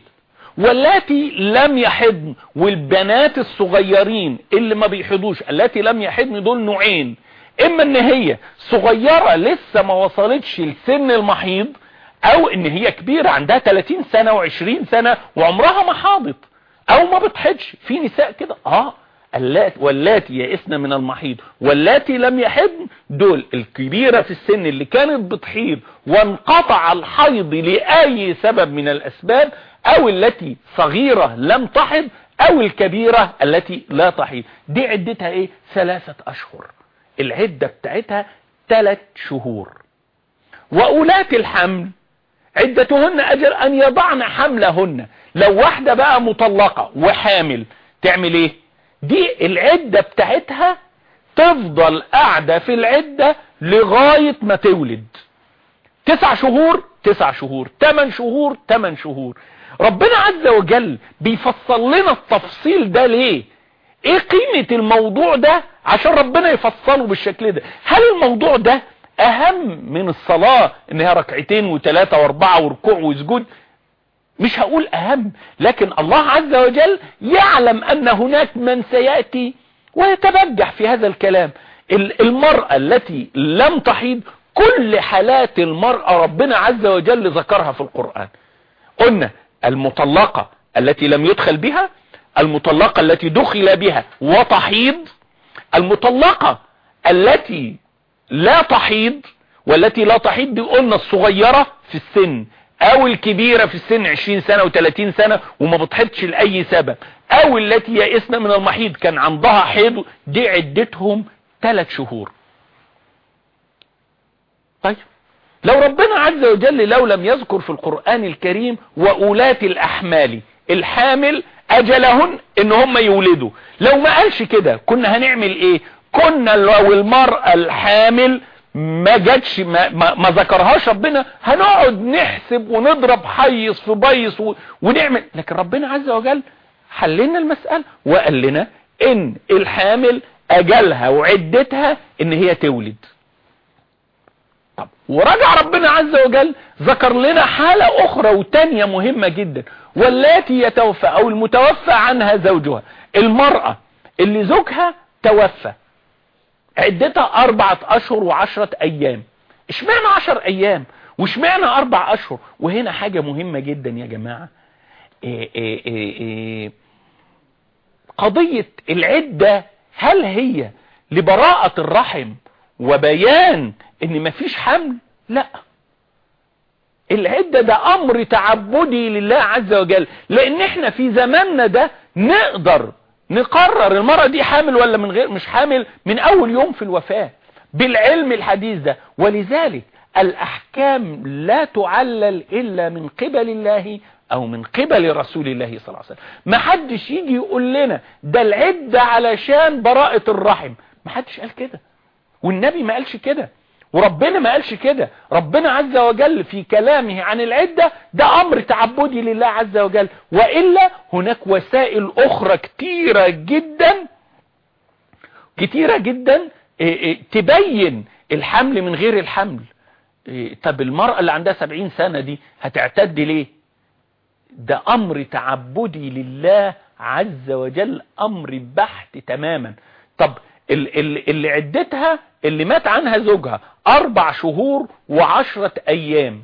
واللاتي لم يحضن والبنات الصغيرين اللي ما بيحضوش التي لم يحضن دول نوعين. إما إن هي صغيرة لسه ما وصلتش لسن المحيض أو إن هي كبيرة عندها 30 سنة و20 سنة وعمرها ما حاضت أو ما بتحضش في نساء كده. آه اللات واللاتي يئسن من المحيض واللاتي لم يحضن دول الكبيرة في السن اللي كانت بتحيض وانقطع الحيض لأي سبب من الأسباب أو التي صغيرة لم تحض أو الكبيرة التي لا تحيض. دي عدتها إيه؟ ثلاثة أشهر. العدة بتاعتها ثلاث شهور. وأولات الحمل عدتهن أجر أن يضعن حملهن. لو واحدة بقى مطلقة وحامل تعمل إيه؟ دي العدة بتاعتها تفضل قاعدة في العدة لغاية ما تولد. تسع شهور تسع شهور تمن شهور تمن شهور. ربنا عز وجل بيفصل لنا التفصيل ده ليه؟ إيه قيمة الموضوع ده عشان ربنا يفصله بالشكل ده؟ هل الموضوع ده اهم من الصلاة انها ركعتين وثلاثة واربعة وركوع وسجود؟ مش هقول اهم لكن الله عز وجل يعلم ان هناك من سيأتي ويتبجح في هذا الكلام. المرأة التي لم تحيض كل حالات المرأة ربنا عز وجل ذكرها في القرآن. قلنا المطلقة التي لم يدخل بها المطلقة التي دخل بها وتحيض المطلقة التي لا تحيض والتي لا تحيض دي قلنا الصغيرة في السن أو الكبيرة في السن 20 سنة و30 سنة وما بتحيضش لأي سبب أو التي يئسن من المحيض كان عندها حيض دي عدتهم 3 شهور. طيب لو ربنا عز وجل لو لم يذكر في القرآن الكريم وأولات الأحمال الحامل أجلهن إن هم يولدوا. لو ما قالش كده كنا هنعمل إيه؟ كنا لو المرأة الحامل ما جاتش ما, ما, ما ذكرهاش ربنا هنقعد نحسب ونضرب حيص في بيص ونعمل. لكن ربنا عز وجل حللنا المسألة وقال لنا إن الحامل أجلها وعدتها إن هي تولد. ورجع ربنا عز وجل ذكر لنا حالة أخرى وتانية مهمة جدا واللاتي يتوفى أو المتوفى عنها زوجها. المرأة اللي زوجها توفى عدتها أربعة أشهر وعشرة أيام. اشمعنى عشر أيام؟ واشمعنى أربع أشهر؟ وهنا حاجة مهمة جدا يا جماعة. إيه إيه إيه قضية العدة هل هي لبراءة الرحم وبيان إن مفيش حمل لا. العدة ده أمر تعبدي لله عز وجل. لأن إحنا في زماننا ده نقدر نقرر المرأة دي حامل ولا من غير مش حامل من أول يوم في الوفاة بالعلم الحديث ده. ولذلك الأحكام لا تعلل إلا من قبل الله أو من قبل رسول الله صلى الله عليه وسلم. ما حدش يجي يقول لنا ده العدة علشان براءة الرحم. ما حدش قال كده. والنبي ما قالش كده. وربنا ما قالش كده. ربنا عز وجل في كلامه عن العدة ده أمر تعبدي لله عز وجل. وإلا هناك وسائل أخرى كتيرة جدا كتيرة جدا إيه إيه تبين الحمل من غير الحمل. إيه طب المرأة اللي عندها سبعين سنة دي هتعتد ليه؟ ده أمر تعبدي لله عز وجل أمر بحت تماما. طب اللي عدتها اللي مات عنها زوجها أربع شهور وعشرة أيام.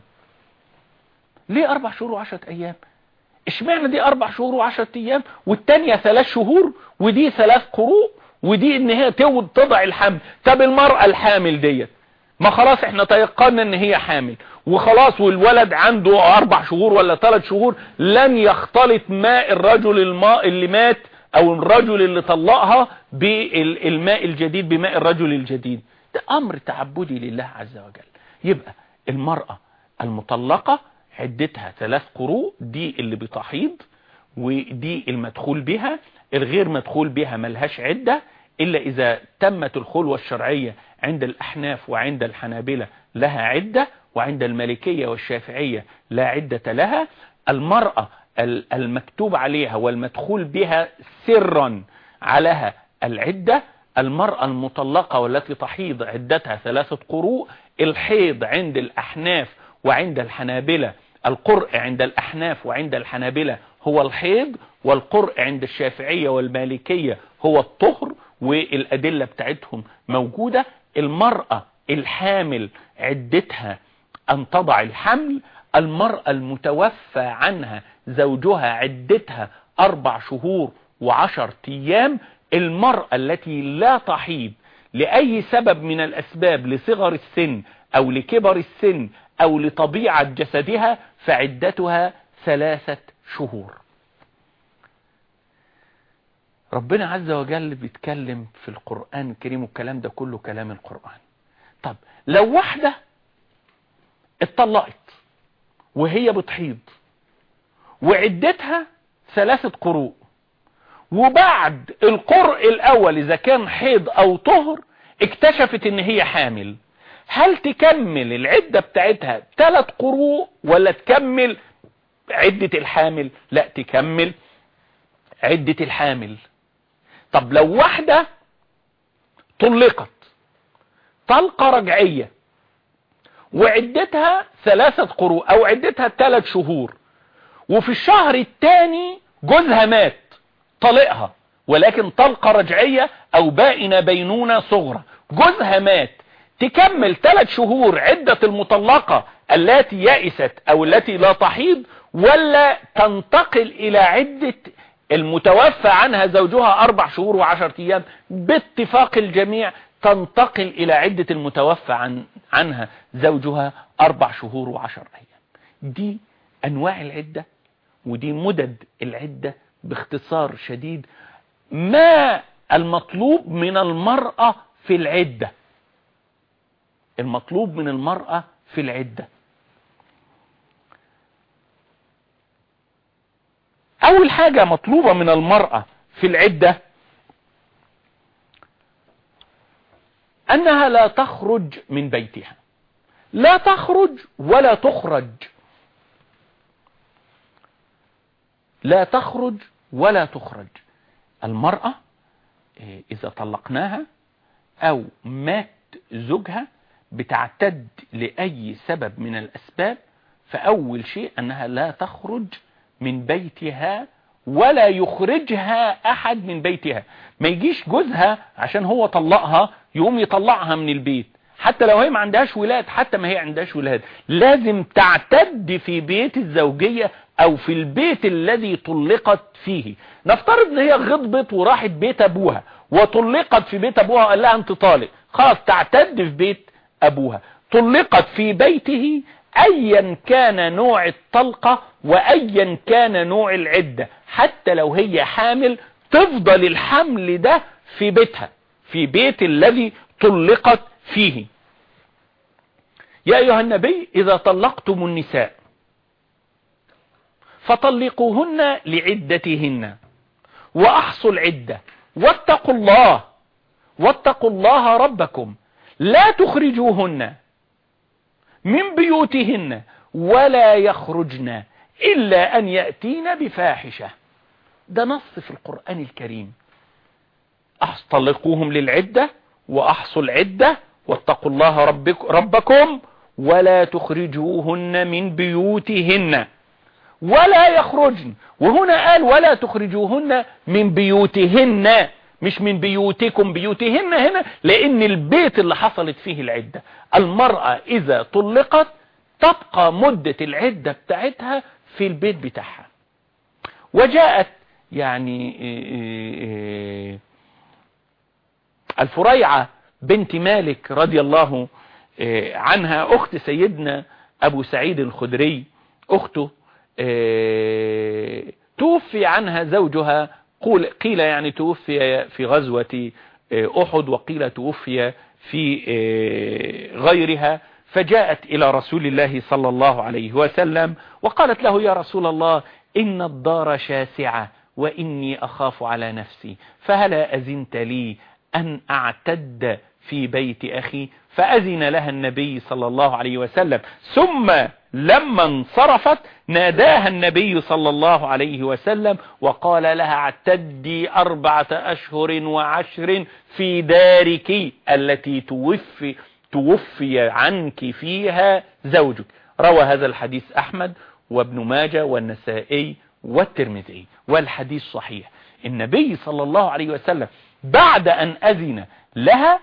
ليه أربع شهور وعشرة أيام؟ اشمعنى دي أربع شهور وعشرة أيام والتانية ثلاث شهور ودي ثلاث قروء ودي إن هي تضع الحمل طب المرأة الحامل ديت ما خلاص إحنا تيقنا إن هي حامل وخلاص والولد عنده أربع شهور ولا ثلاث شهور لن يختلط ماء الرجل الماء اللي مات أو الرجل اللي طلقها بالماء الجديد بماء الرجل الجديد. ده أمر تعبدي لله عز وجل. يبقى المرأة المطلقة عدتها ثلاث قروء دي اللي بتحيض ودي المدخول بها. الغير مدخول بها ملهاش عدة إلا إذا تمت الخلوة الشرعية عند الأحناف وعند الحنابلة لها عدة وعند المالكية والشافعية لا عدة لها. المرأة المكتوب عليها والمدخول بها سرا عليها العدة المرأة المطلقة والتي تحيض عدتها ثلاثة قروء الحيض عند الأحناف وعند الحنابلة القرء عند الأحناف وعند الحنابلة هو الحيض والقرء عند الشافعية والمالكية هو الطهر والأدلة بتاعتهم موجودة. المرأة الحامل عدتها أن تضع الحمل المرأة المتوفى عنها زوجها عدتها أربع شهور وعشر أيام المرأة التي لا تحيض لأي سبب من الأسباب لصغر السن أو لكبر السن أو لطبيعة جسدها فعدتها ثلاثة شهور. ربنا عز وجل بيتكلم في القرآن الكريم والكلام ده كله كلام القرآن. طب لو واحدة اتطلقت وهي بتحيض وعدتها ثلاثة قروء وبعد القرء الأول إذا كان حيض أو طهر اكتشفت إن هي حامل. هل تكمل العدة بتاعتها ثلاث قروء ولا تكمل عدة الحامل؟ لا تكمل عدة الحامل. طب لو واحدة طلقت طلقة رجعية وعدتها ثلاثة قروء أو عدتها ثلاث شهور وفي الشهر الثاني جوزها مات طلقها ولكن طلقة رجعية أو بائنة بينونة صغرى. جوزها مات. تكمل ثلاث شهور عدة المطلقة التي يئست أو التي لا تحيض ولا تنتقل إلى عدة المتوفى عنها زوجها أربع شهور وعشر أيام. باتفاق الجميع تنتقل إلى عدة المتوفى عن عنها زوجها أربع شهور وعشر أيام. دي أنواع العدة ودي مدد العدة باختصار شديد ما المطلوب من المرأة في العدة؟ المطلوب من المرأة في العدة. أول حاجة مطلوبة من المرأة في العدة أنها لا تخرج من بيتها. لا تخرج ولا تخرج. لا تخرج ولا تخرج. المرأة إذا طلقناها أو مات زوجها بتعتد لأي سبب من الأسباب فأول شيء أنها لا تخرج من بيتها ولا يخرجها أحد من بيتها. ما يجيش جوزها عشان هو طلقها يقوم يطلعها من البيت. حتى لو هي ما عندهاش ولاد حتى ما هي عندهاش ولاد لازم تعتد في بيت الزوجية أو في البيت الذي طلقت فيه. نفترض إن هي غضبت وراحت بيت أبوها وطلقت في بيت أبوها وقال لها أنت طالق. خلاص تعتد في بيت أبوها. طلقت في بيته ايا كان نوع الطلقة وايا كان نوع العدة حتى لو هي حامل تفضل الحمل ده في بيتها في بيت الذي طلقت فيه. يا أيها النبي إذا طلقتم النساء فطلقوهن لعدتهن. وأحصوا العدة. واتقوا الله. واتقوا الله ربكم. لا تخرجوهن من بيوتهن ولا يخرجن إلا أن يأتين بفاحشة. ده نص في القرآن الكريم. طلقوهم للعدة وأحصوا العدة. واتقوا الله ربك ربكم. ولا تخرجوهن من بيوتهن. ولا يخرجن. وهنا قال ولا تخرجوهن من بيوتهن. مش من بيوتكم بيوتهن هنا لأن البيت اللي حصلت فيه العدة. المرأة إذا طلقت تبقى مدة العدة بتاعتها في البيت بتاعها. وجاءت يعني الفريعة بنت مالك رضي الله عنها أخت سيدنا أبو سعيد الخدري أخته توفي عنها زوجها قيل يعني توفي في غزوة أحد وقيل توفي في غيرها فجاءت إلى رسول الله صلى الله عليه وسلم وقالت له يا رسول الله إن الدار شاسعة وإني أخاف على نفسي فهلا أزنت لي أن أعتد في بيت أخي فأذن لها النبي صلى الله عليه وسلم. ثم لما انصرفت ناداها النبي صلى الله عليه وسلم وقال لها اعتدي أربعة أشهر وعشر في دارك التي توفي, توفي عنك فيها زوجك. روى هذا الحديث أحمد وابن ماجه والنسائي والترمذي والحديث صحيح. النبي صلى الله عليه وسلم بعد أن أذن لها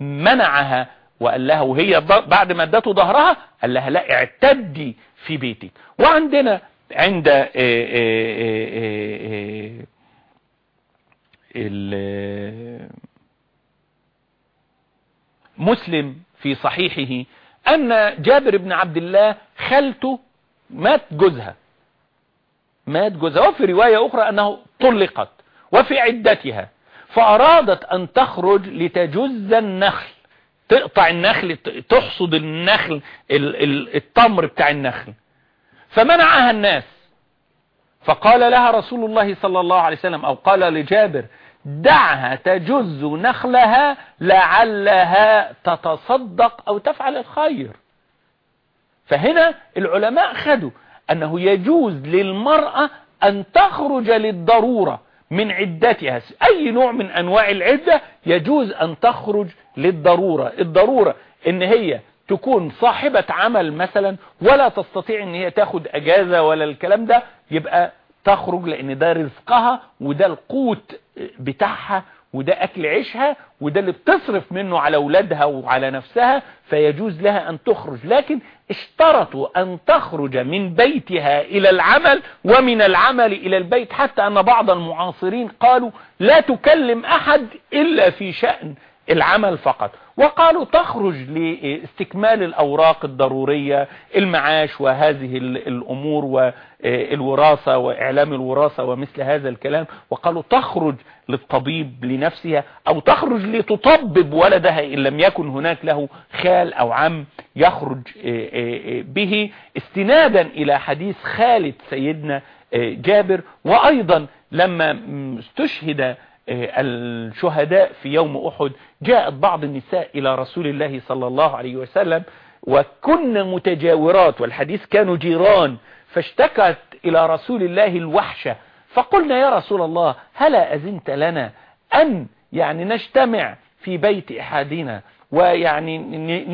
منعها وقال لها وهي بعد ما ادته ظهرها قال لها لا اعتدي في بيتك. وعندنا عند مسلم في صحيحه أن جابر بن عبد الله خالته مات جوزها. مات جوزها. وفي رواية أخرى أنه طلقت وفي عدتها. فأرادت أن تخرج لتجز النخل. تقطع النخل تحصد النخل التمر بتاع النخل. فمنعها الناس. فقال لها رسول الله صلى الله عليه وسلم أو قال لجابر دعها تجز نخلها لعلها تتصدق أو تفعل الخير. فهنا العلماء خدوا أنه يجوز للمرأة أن تخرج للضرورة. من عدتها. أي نوع من أنواع العدة يجوز أن تخرج للضرورة. الضرورة إن هي تكون صاحبة عمل مثلا ولا تستطيع إن هي تاخد أجازة ولا الكلام ده يبقى تخرج لأن ده رزقها وده القوت بتاعها وده أكل عيشها وده اللي بتصرف منه على أولادها وعلى نفسها فيجوز لها أن تخرج. لكن اشترطوا أن تخرج من بيتها إلى العمل ومن العمل إلى البيت حتى أن بعض المعاصرين قالوا لا تكلم أحد إلا في شأن العمل فقط. وقالوا تخرج لاستكمال الأوراق الضرورية المعاش وهذه الأمور والوراثة وإعلام الوراثة ومثل هذا الكلام. وقالوا تخرج للطبيب لنفسها أو تخرج لتطبب ولدها إن لم يكن هناك له خال أو عم يخرج به. استنادا إلى حديث خالد سيدنا جابر. وأيضا لما استشهد الشهداء في يوم أحد. جاءت بعض النساء إلى رسول الله صلى الله عليه وسلم وكن متجاورات والحديث كانوا جيران فاشتكت إلى رسول الله الوحشة. فقلنا يا رسول الله هلا أذنت لنا أن يعني نجتمع في بيت أحدنا ويعني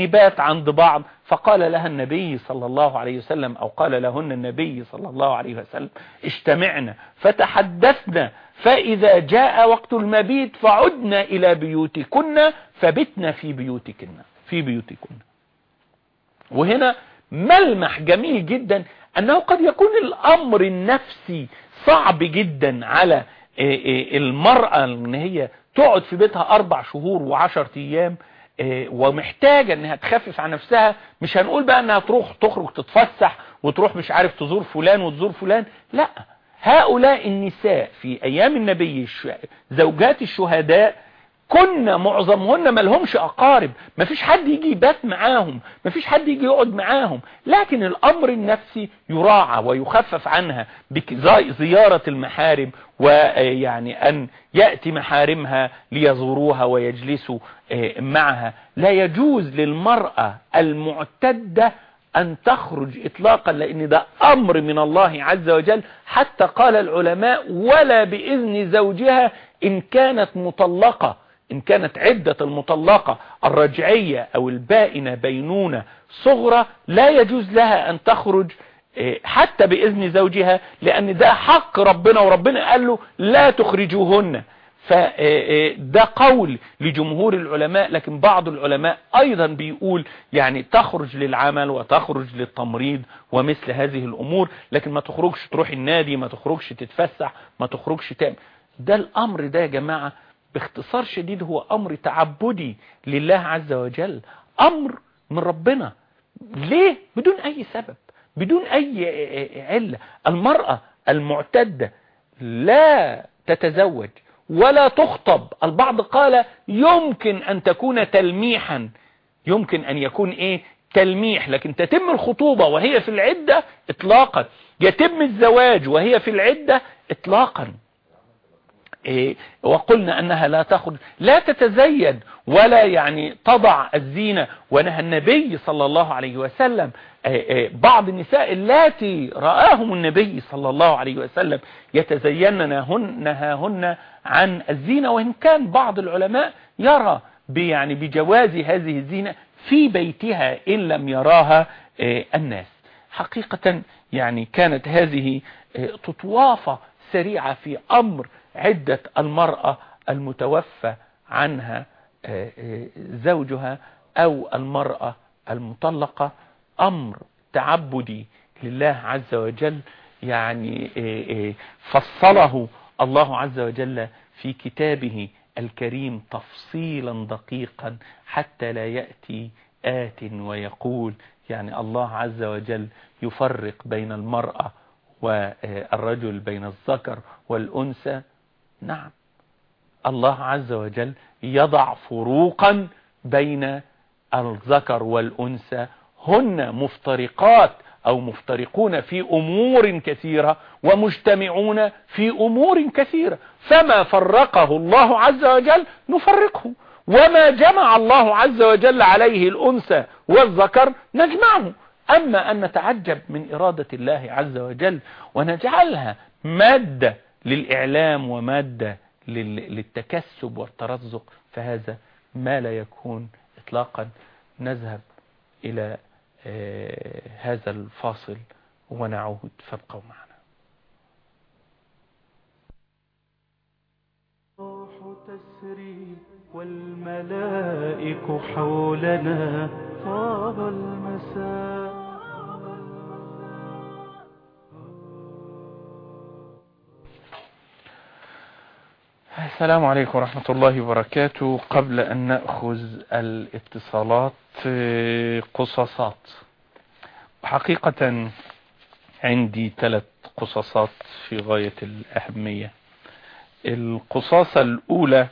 نبات عند بعض. فقال لها النبي صلى الله عليه وسلم أو قال لهن النبي صلى الله عليه وسلم اجتمعنا فتحدثنا فإذا جاء وقت المبيت فعدنا إلى بيوتكن فبتنا في بيوتكن في بيوتكن. وهنا ملمح جميل جدا أنه قد يكون الأمر النفسي صعب جدا على المرأة أن هي تقعد في بيتها أربع شهور وعشر أيام ومحتاجة إنها تخفف عن نفسها. مش هنقول بقى إنها تروح تخرج تتفسح وتروح مش عارف تزور فلان وتزور فلان لا. هؤلاء النساء في أيام النبي زوجات الشهداء كنا معظمهن ما لهمش أقارب. ما فيش حد يجي يبات معاهم ما فيش حد يجي يقعد معاهم. لكن الأمر النفسي يراعى ويخفف عنها بزيارة المحارم ويعني أن يأتي محارمها ليزوروها ويجلسوا معها. لا يجوز للمرأة المعتدة أن تخرج إطلاقا لأن ده أمر من الله عز وجل. حتى قال العلماء ولا بإذن زوجها إن كانت مطلقة. إن كانت عدة المطلقة الرجعية أو البائنة بينونة صغرى لا يجوز لها أن تخرج حتى بإذن زوجها لأن ده حق ربنا وربنا قال له لا تخرجوهن. فده قول لجمهور العلماء لكن بعض العلماء أيضا بيقول يعني تخرج للعمل وتخرج للتمريض ومثل هذه الأمور لكن ما تخرجش تروح النادي ما تخرجش تتفسح ما تخرجش تعمل. ده الأمر ده يا جماعة باختصار شديد هو أمر تعبدي لله عز وجل أمر من ربنا. ليه؟ بدون أي سبب بدون أي علة. المرأة المعتدة لا تتزوج. ولا تخطب. البعض قال يمكن أن تكون تلميحا. يمكن أن يكون إيه؟ تلميح. لكن تتم الخطوبة وهي في العدة إطلاقا. يتم الزواج وهي في العدة إطلاقا. وقلنا أنها لا تخرج. لا تتزين ولا يعني تضع الزينة. ونهى النبي صلى الله عليه وسلم بعض النساء اللاتي رآهم النبي صلى الله عليه وسلم يتزينن نهاهن عن الزينة. وإن كان بعض العلماء يرى يعني بجواز هذه الزينة في بيتها إن لم يراها الناس. حقيقة يعني كانت هذه تطوافة سريعة في أمر عدة المرأة المتوفى عنها زوجها أو المرأة المطلقة أمر تعبدي لله عز وجل يعني فصله الله عز وجل في كتابه الكريم تفصيلا دقيقا حتى لا يأتي آت ويقول يعني الله عز وجل يفرق بين المرأة والرجل بين الذكر والأنثى نعم. الله عز وجل يضع فروقا بين الذكر والأنثى. هن مفترقات أو مفترقون في أمور كثيرة ومجتمعون في أمور كثيرة. فما فرقه الله عز وجل نفرقه. وما جمع الله عز وجل عليه الأنثى والذكر نجمعه. أما أن نتعجب من إرادة الله عز وجل ونجعلها مادة للإعلام ومادة للتكسب والترزق فهذا ما لا يكون إطلاقا. نذهب إلى آه هذا الفاصل ونعود فابقوا معنا.
تسري والملائك حولنا طاب المساء.
السلام عليكم ورحمة الله وبركاته. قبل أن نأخذ الاتصالات قصاصات حقيقة عندي ثلاث قصاصات في غاية الأهمية. القصاصة الأولى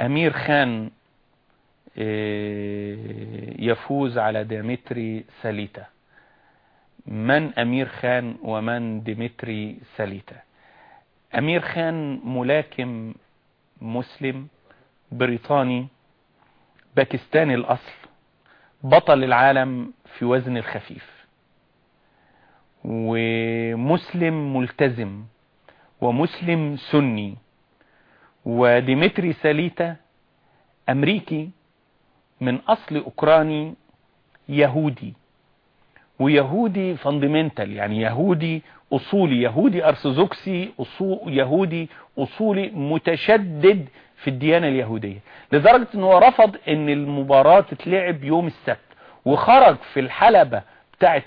أمير خان يفوز على ديمتري ساليتا. من أمير خان ومن ديمتري ساليتا؟ أمير خان ملاكم مسلم بريطاني باكستاني الأصل بطل العالم في وزن الخفيف ومسلم ملتزم ومسلم سني وديمتري ساليتا أمريكي من أصل أوكراني يهودي. ويهودي fundamental يعني يهودي أصولي يهودي أرثوذكسي أصول يهودي أصولي متشدد في الديانة اليهودية. لدرجة أنه رفض أن المباراة تتلعب يوم السبت وخرج في الحلبة بتاعة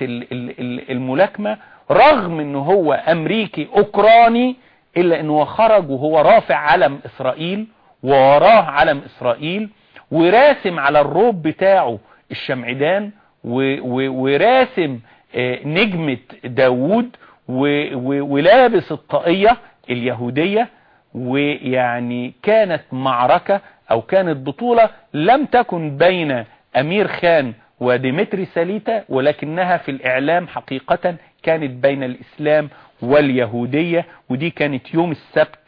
الملاكمة رغم أنه هو أمريكي أوكراني إلا أنه خرج وهو رافع علم إسرائيل ووراه علم إسرائيل وراسم على الروب بتاعه الشمعدان وراسم نجمة داوود ولابس الطاقية اليهودية ويعني كانت معركة أو كانت بطولة لم تكن بين أمير خان وديمتري ساليتا ولكنها في الإعلام حقيقة كانت بين الإسلام واليهودية ودي كانت يوم السبت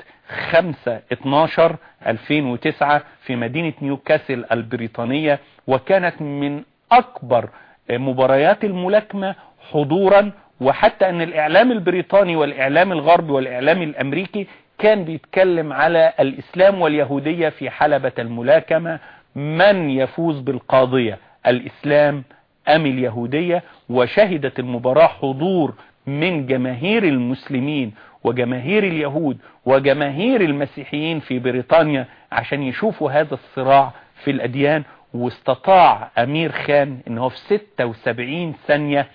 5 12 2009 في مدينة نيوكاسل البريطانية وكانت من أكبر مباريات الملاكمة حضورا وحتى أن الإعلام البريطاني والإعلام الغربي والإعلام الأمريكي كان بيتكلم على الإسلام واليهودية في حلبة الملاكمة من يفوز بالقاضية الإسلام أم اليهودية؟ وشهدت المباراة حضور من جماهير المسلمين وجماهير اليهود وجماهير المسيحيين في بريطانيا عشان يشوفوا هذا الصراع في الأديان. واستطاع أمير خان إن هو في 76 ثانية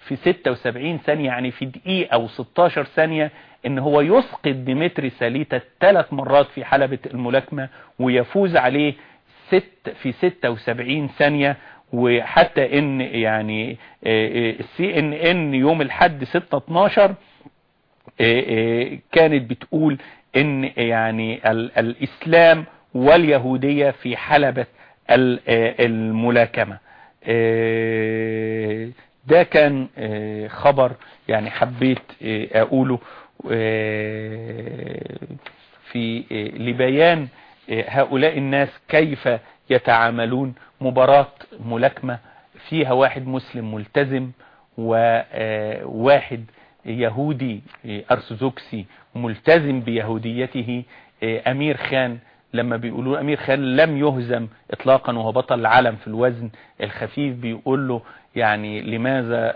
في 76 ثانية يعني في دقيقة و 16 ثانية إن هو يسقط ديمتري ساليتا ثلاث مرات في حلبة الملاكمة ويفوز عليه ست في 76 ثانية. وحتى إن يعني ال CNN يوم الحد 6 12 كانت بتقول إن يعني الإسلام واليهودية في حلبة الملاكمة. ده كان خبر يعني حبيت أقوله في لبيان هؤلاء الناس كيف يتعاملون مباراة ملاكمة. فيها واحد مسلم ملتزم وواحد يهودي أرثوذكسي ملتزم بيهوديته أمير خان لما بيقولوا أمير خان لم يهزم إطلاقا وهو بطل العالم في الوزن الخفيف بيقول له يعني لماذا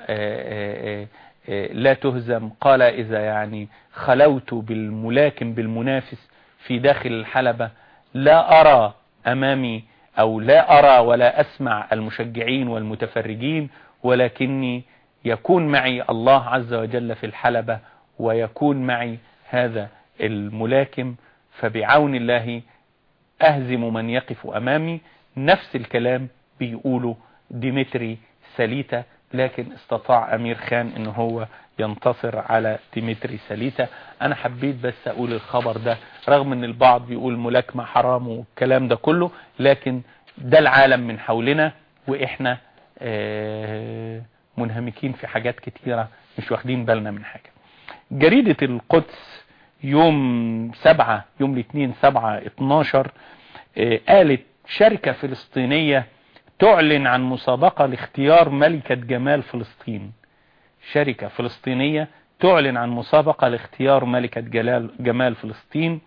لا تهزم؟ قال إذا يعني خلوت بالملاكم بالمنافس في داخل الحلبة لا أرى أمامي أو لا أرى ولا أسمع المشجعين والمتفرجين ولكني يكون معي الله عز وجل في الحلبة ويكون معي هذا الملاكم فبعون الله أهزم من يقف أمامي. نفس الكلام بيقوله ديمتري ساليتا لكن استطاع أمير خان إن هو ينتصر على ديمتري ساليتا. أنا حبيت بس أقول الخبر ده رغم إن البعض بيقول ملاكمة حرام والكلام ده كله لكن ده العالم من حولنا وإحنا منهمكين في حاجات كتيرة مش واخدين بالنا من حاجة. جريدة القدس يوم سبعة يوم الاثنين سبعة اتناشر قالت شركة فلسطينية تعلن عن مسابقة لاختيار ملكة جمال فلسطين. شركة فلسطينية تعلن عن مسابقة لاختيار ملكة جلال جمال فلسطين.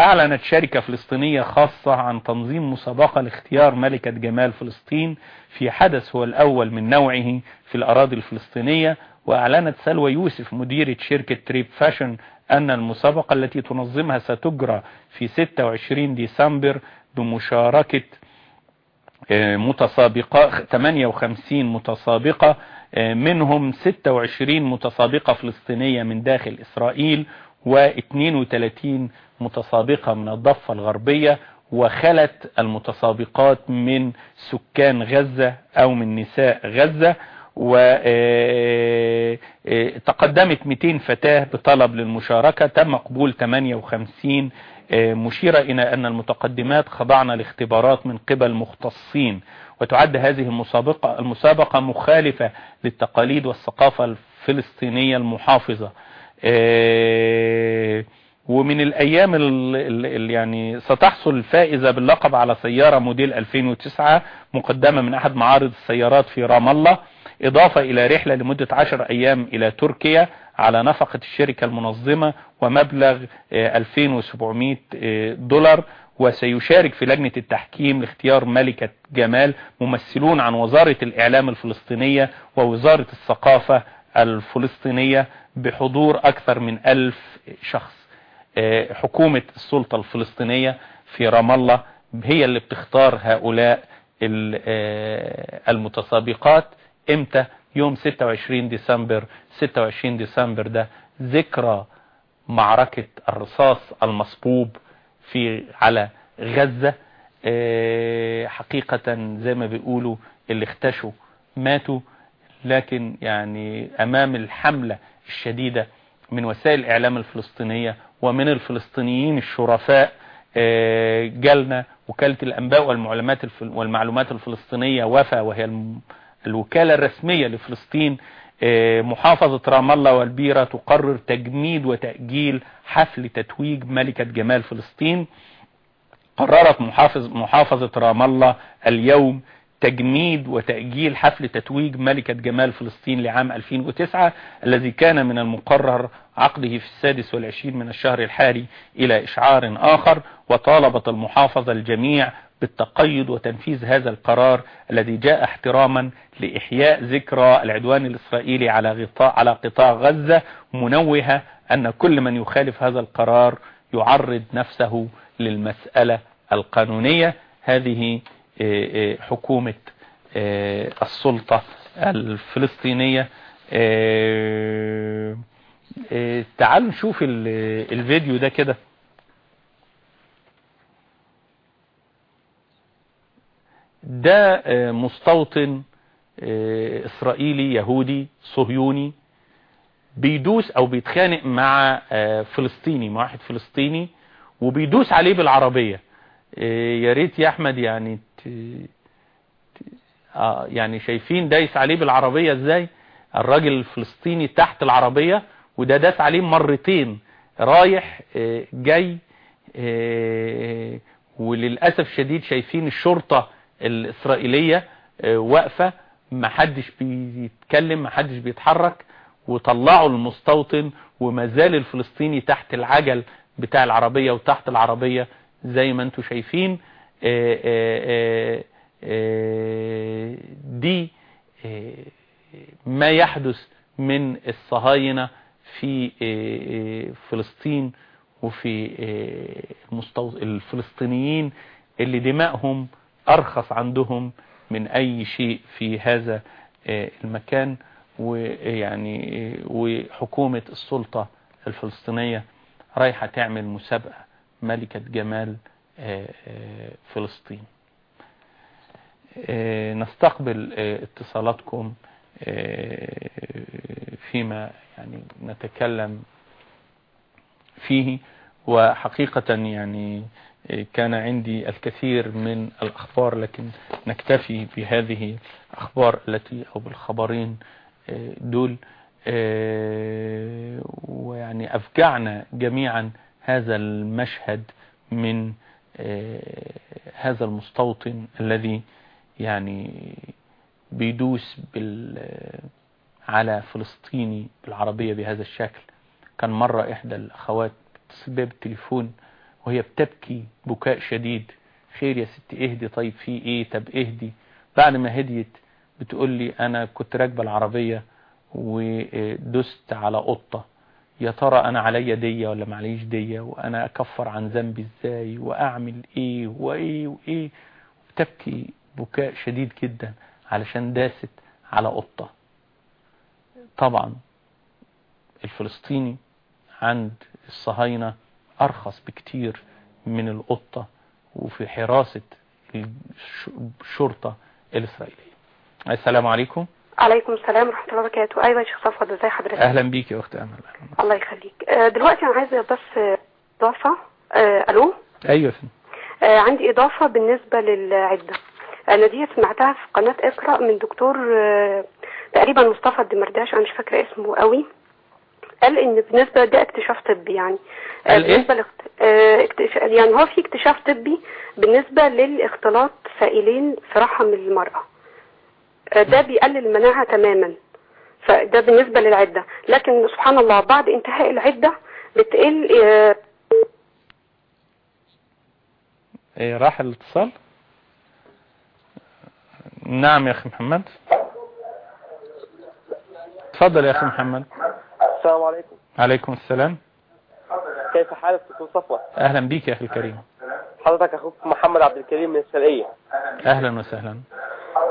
أعلنت شركة فلسطينية خاصة عن تنظيم مسابقة لاختيار ملكة جمال فلسطين في حدث هو الأول من نوعه في الأراضي الفلسطينية وأعلنت سلوى يوسف مديرة شركة تريب فاشن أن المسابقة التي تنظمها ستجرى في 26 ديسمبر بمشاركة متسابقة 58 متسابقة منهم 26 متسابقة فلسطينية من داخل إسرائيل و32 متسابقة من الضفة الغربية وخلت المتسابقات من سكان غزة أو من نساء غزة. وتقدمت 200 فتاة بطلب للمشاركة تم قبول 58 مشيرة إلى أن المتقدمات خضعن لاختبارات من قبل مختصين. وتعد هذه المسابقة, المسابقة مخالفة للتقاليد والثقافة الفلسطينية المحافظة. ومن الأيام اللي يعني ستحصل الفائزة باللقب على سيارة موديل 2009 مقدمة من أحد معارض السيارات في رام الله. إضافة إلى رحلة لمدة 10 أيام إلى تركيا على نفقة الشركة المنظمة ومبلغ 2700 دولار. وسيشارك في لجنة التحكيم لاختيار ملكة جمال ممثلون عن وزارة الإعلام الفلسطينية ووزارة الثقافة الفلسطينية بحضور أكثر من ألف شخص. حكومة السلطة الفلسطينية في رام الله هي اللي بتختار هؤلاء المتسابقات. إمتى؟ يوم 26 ديسمبر. 26 ديسمبر ده ذكرى معركة الرصاص المصبوب في على غزة. حقيقة زي ما بيقولوا اللي اختشوا ماتوا. لكن يعني أمام الحملة الشديدة من وسائل الاعلام الفلسطينية ومن الفلسطينيين الشرفاء آه، جالنا وكالة الأنباء والمعلومات والمعلومات الفلسطينية وفا وهي الوكالة الرسمية لفلسطين آه، محافظة رام الله والبيرة تقرر تجميد وتأجيل حفل تتويج ملكة جمال فلسطين. قررت محافظ محافظة رام الله اليوم تجميد وتأجيل حفل تتويج ملكة جمال فلسطين لعام 2009 الذي كان من المقرر عقده في السادس والعشرين من الشهر الحالي إلى إشعار آخر. وطالبت المحافظة الجميع بالتقيد وتنفيذ هذا القرار الذي جاء احتراما لإحياء ذكرى العدوان الإسرائيلي على قطاع, على قطاع غزة منوهة أن كل من يخالف هذا القرار يعرض نفسه للمسألة القانونية. هذه آه، آه، حكومة آه، السلطة الفلسطينية تعالوا نشوف ال- الفيديو ده كده. ده آه، مستوطن آه، إسرائيلي يهودي صهيوني بيدوس أو بيتخانق مع آه، فلسطيني مع واحد فلسطيني وبيدوس عليه بالعربية. يا ريت يا أحمد يعني ت... آه يعني شايفين دايس عليه بالعربية إزاي؟ الراجل الفلسطيني تحت العربية وده داس عليه مرتين رايح جاي وللأسف شديد شايفين الشرطة الإسرائيلية آه، واقفة محدش بيتكلم محدش بيتحرك وطلعوا المستوطن وما زال الفلسطيني تحت العجل بتاع العربية وتحت العربية زي ما أنتم شايفين آه، آه، دي ما يحدث من الصهاينة في فلسطين وفي. الفلسطينيين اللي دمائهم أرخص عندهم من أي شيء في هذا آه، المكان. ويعني آه، وحكومة السلطة الفلسطينية رايحة تعمل مسابقة ملكة جمال آه، فلسطين. نستقبل اتصالاتكم فيما يعني نتكلم فيه. وحقيقة يعني كان عندي الكثير من الأخبار لكن نكتفي بهذه الأخبار التي أو بالخبرين آه، دول آه، ويعني أفجعنا جميعا هذا المشهد من آه، هذا المستوطن الذي يعني بيدوس بال على فلسطيني بالعربية بهذا الشكل. كان مرة إحدى الأخوات بتتصل بيا بالتليفون وهي بتبكي بكاء شديد. خير يا ستي اهدي. طيب في إيه؟ طب اهدي. بعد ما هديت بتقول لي أنا كنت راكبة العربية ودست على قطة. يا ترى أنا عليا دية ولا معليش دية؟ وأنا أكفر عن ذنبي إزاي؟ وأعمل إيه؟ وإيه؟ وإيه؟ بتبكي بكاء شديد جدا علشان داست على قطة. طبعا الفلسطيني عند الصهاينة أرخص بكتير من القطة وفي حراسة الش- الشرطة الإسرائيلية. السلام عليكم.
عليكم السلام ورحمة الله وبركاته. أيوة يا شيخ صفوت ازي حضرتك؟
أهلا بيك يا أخت أمل.
الله يخليك. آه، دلوقتي أنا عايزة بس آه، إضافة. آه، ألو؟
أيوة.
عندي إضافة بالنسبة للعدة. أنا دي سمعتها في قناة إقرأ من دكتور تقريبا مصطفى الدمرداش أنا مش فاكرة اسمه قوي. قال إن بالنسبة ده اكتشاف طبي يعني. آه،
قال إيه؟
آه، اكتش... يعني هو في اكتشاف طبي بالنسبة للاختلاط سائلين في رحم المرأة. آه، ده بيقلل المناعة تماما. فده بالنسبة للعدة. لكن سبحان الله بعد انتهاء العدة بتقل
إيه راح الاتصال؟ نعم يا أخي محمد. تفضل يا أخي محمد.
السلام عليكم.
عليكم السلام.
كيف حالك دكتور صفوة؟
أهلا بيك يا أخي الكريم.
حضرتك أخوك محمد عبد الكريم من الشرقية
أهلا وسهلا.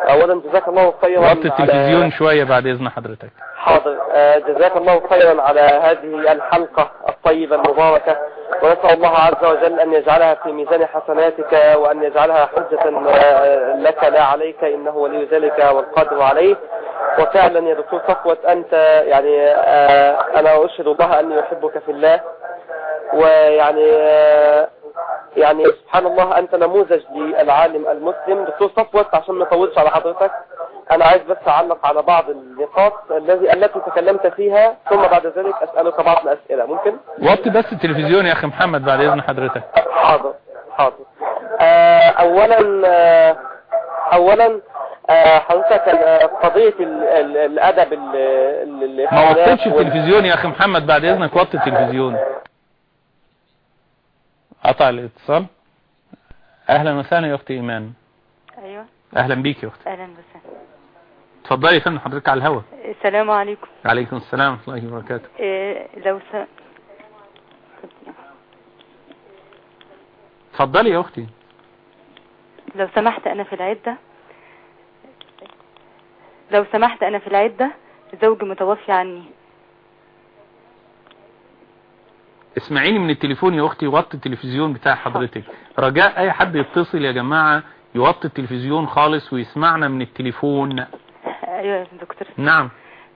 أولا جزاك الله خيرا على-
التلفزيون شوية بعد إذن حضرتك.
حاضر. آه، جزاك الله خيرا على هذه الحلقة الطيبة المباركة. ونسأل الله عز وجل أن يجعلها في ميزان حسناتك وأن يجعلها حجة آه، لك لا عليك إنه ولي ذلك والقادر عليه. وفعلا يا دكتور صفوة أنت يعني آه، أنا أشهد الله أني أحبك في الله. ويعني آه، يعني سبحان الله أنت نموذج للعالم المسلم. دكتور صفوت عشان ما نطولش على حضرتك أنا عايز بس أعلق على بعض النقاط الذي التي تكلمت فيها. ثم بعد ذلك أسألك بعض الأسئلة. ممكن؟
وطي بس التلفزيون يا أخي محمد بعد إذن حضرتك.
حاضر حاضر. آه، اولا آه، اولا آه، حضرتك آه، قضية ال- ال- الأدب ال- ال-
ما وطيتش التلفزيون يا أخي محمد بعد إذنك وطي التلفزيون. قطع الاتصال. أهلا وسهلا يا أختي إيمان.
أيوه.
أهلا بيك يا أختي.
أهلا وسهلا.
اتفضلي يا فندم حضرتك على الهوا.
السلام عليكم.
عليكم السلام ورحمة الله وبركاته.
إيه لو س...
اتفضلي يا أختي.
لو سمحت أنا في العدة. لو سمحت أنا في العدة زوجي متوفي عني.
اسمعيني من التليفون يا أختي وطي التلفزيون بتاع حضرتك. رجاء أي حد يتصل يا جماعة يوطي التلفزيون خالص ويسمعنا من التليفون.
أيوه يا دكتور.
نعم.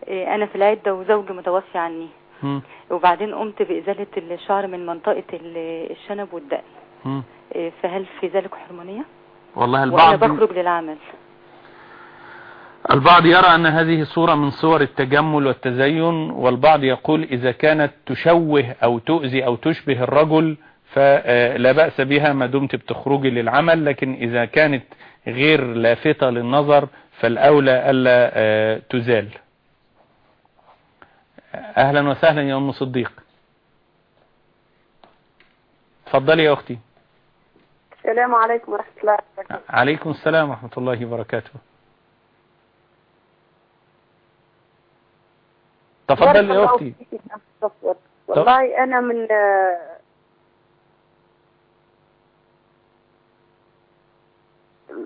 إيه أنا في العدة وزوجي متوفي عني.
مم.
وبعدين قمت بإزالة الشعر من منطقة ال- الشنب والدقن. إيه فهل في ذلك حرمانية؟
والله البعض
بخرج للعمل.
البعض يرى أن هذه صورة من صور التجمل والتزين والبعض يقول إذا كانت تشوه أو تؤذي أو تشبه الرجل فلا بأس بها ما دمت بتخرجي للعمل لكن إذا كانت غير لافتة للنظر فالأولى ألا آه، تزال. أهلا وسهلا يا أم صديق. تفضلي يا أختي.
السلام عليكم ورحمة الله وبركاته.
عليكم السلام ورحمة الله وبركاته. تفضل يا
صفوت. والله أنا من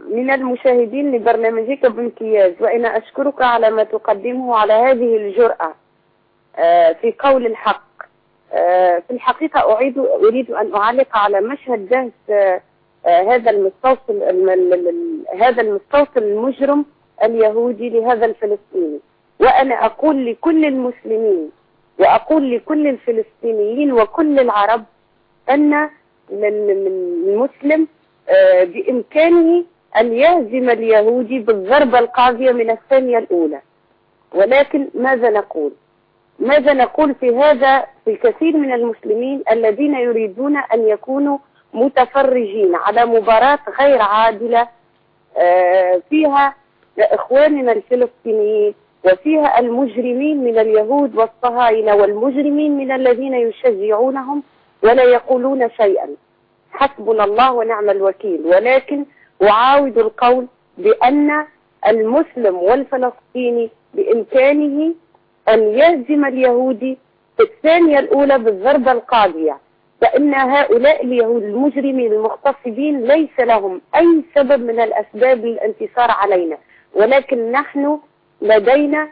من المشاهدين لبرنامجك بامتياز وأنا أشكرك على ما تقدمه على هذه الجرأة آه، في قول الحق. آه، في الحقيقة أعيد أريد أن أعلق على مشهد جهز آه، هذا المستوصل الم- ال- ال- هذا المستوصل المجرم اليهودي لهذا الفلسطيني. وأنا أقول لكل المسلمين وأقول لكل الفلسطينيين وكل العرب أن من من المسلم آه، بإمكانه أن يهزم اليهودي بالضربة القاضية من الثانية الأولى. ولكن ماذا نقول؟ ماذا نقول في هذا في كثير من المسلمين الذين يريدون أن يكونوا متفرجين على مباراة غير عادلة آه، فيها إخواننا الفلسطينيين؟ وفيها المجرمين من اليهود والصهاينة والمجرمين من الذين يشجعونهم ولا يقولون شيئا. حسبنا الله ونعم الوكيل. ولكن أعاود القول بأن المسلم والفلسطيني بإمكانه أن يهزم اليهودي في الثانية الأولى بالضربة القاضية فإن هؤلاء اليهود المجرمين المغتصبين ليس لهم أي سبب من الأسباب للانتصار علينا. ولكن نحن لدينا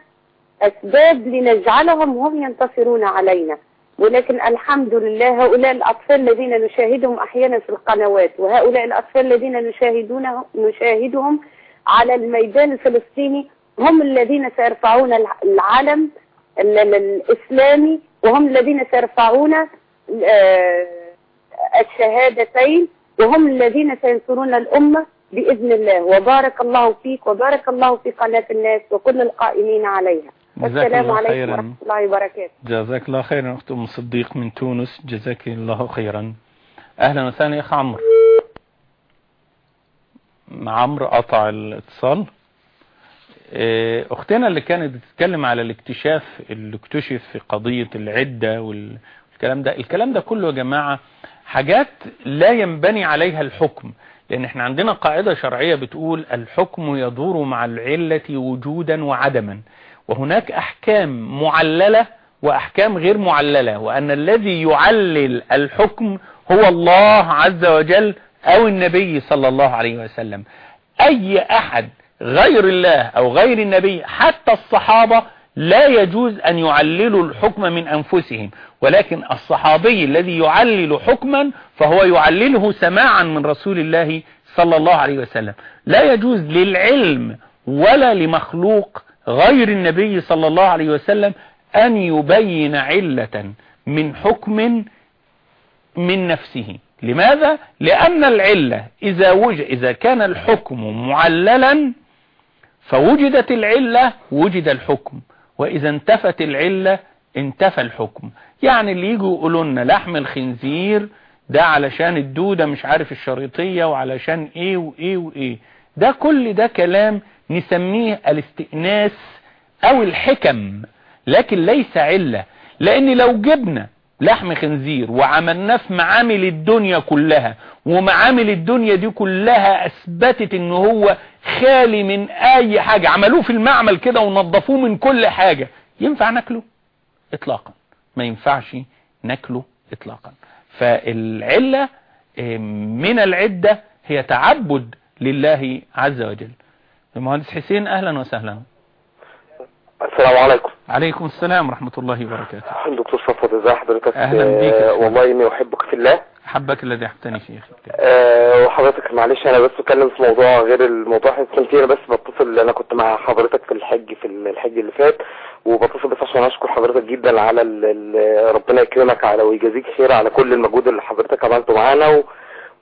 أسباب لنجعلهم هم ينتصرون علينا. ولكن الحمد لله هؤلاء الأطفال الذين نشاهدهم أحيانا في القنوات وهؤلاء الأطفال الذين نشاهدونه نشاهدهم على الميدان الفلسطيني هم الذين سيرفعون الع- العلم ال- ال- الإسلامي وهم الذين سيرفعون آه، الشهادتين وهم الذين سينصرون الأمة. بإذن الله. وبارك الله فيك وبارك الله في قناة الناس وكل القائمين عليها.
جزاك
والسلام
الله
عليكم
خيرا.
ورحمة الله وبركاته.
جزاك الله خيرا أخت أم صديق من تونس. جزاك الله خيرا. أهلا وسهلا يا أخ عمرو. عمرو قطع الاتصال. آه، أختنا اللي كانت بتتكلم على الاكتشاف اللي اكتشف في قضية العدة والكلام ده. الكلام ده كله يا جماعة حاجات لا ينبني عليها الحكم. لأن إحنا عندنا قاعدة شرعية بتقول الحكم يدور مع العلة وجودا وعدما. وهناك أحكام معللة وأحكام غير معللة وأن الذي يعلل الحكم هو الله عز وجل أو النبي صلى الله عليه وسلم. أي أحد غير الله أو غير النبي حتى الصحابة لا يجوز أن يعللوا الحكم من أنفسهم. ولكن الصحابي الذي يعلل حكما فهو يعلله سماعا من رسول الله صلى الله عليه وسلم. لا يجوز للعلم ولا لمخلوق غير النبي صلى الله عليه وسلم أن يبين علة من حكم من نفسه. لماذا؟ لأن العلة إذا, وجد إذا كان الحكم معللا فوجدت العلة وجد الحكم. وإذا انتفت العلة انتفى الحكم. يعني اللي يجوا يقولوا لنا لحم الخنزير ده علشان الدودة مش عارف الشريطية وعلشان إيه وايه وايه. ده كل ده كلام نسميه الاستئناس أو الحكم لكن ليس علة. لأن لو جبنا لحم خنزير وعملناه في معامل الدنيا كلها ومعامل الدنيا دي كلها أثبتت إن هو خالي من أي حاجة عملوه في المعمل كده ونظفوه من كل حاجة ينفع ناكله؟ اطلاقا. ما ينفعش ناكله اطلاقا. فالعلة من العدة هي تعبد لله عز وجل. المهندس حسين أهلا وسهلا.
السلام عليكم.
عليكم السلام ورحمة الله وبركاته.
دكتور صفوت ازي حضرتك
أهلا بيك
آه،. والله إني أحبك في الله.
حبك الذي احبتني فيه
آه، وحضرتك معلش أنا بس بتكلم في موضوع غير الموضوع. كنت أنا بس بتصل أنا كنت مع حضرتك في الحج في الحج اللي فات. وبتصل بس عشان اشكر حضرتك جدا على ال ال ربنا يكرمك على ويجازيك خير على كل المجهود اللي حضرتك عملته معانا و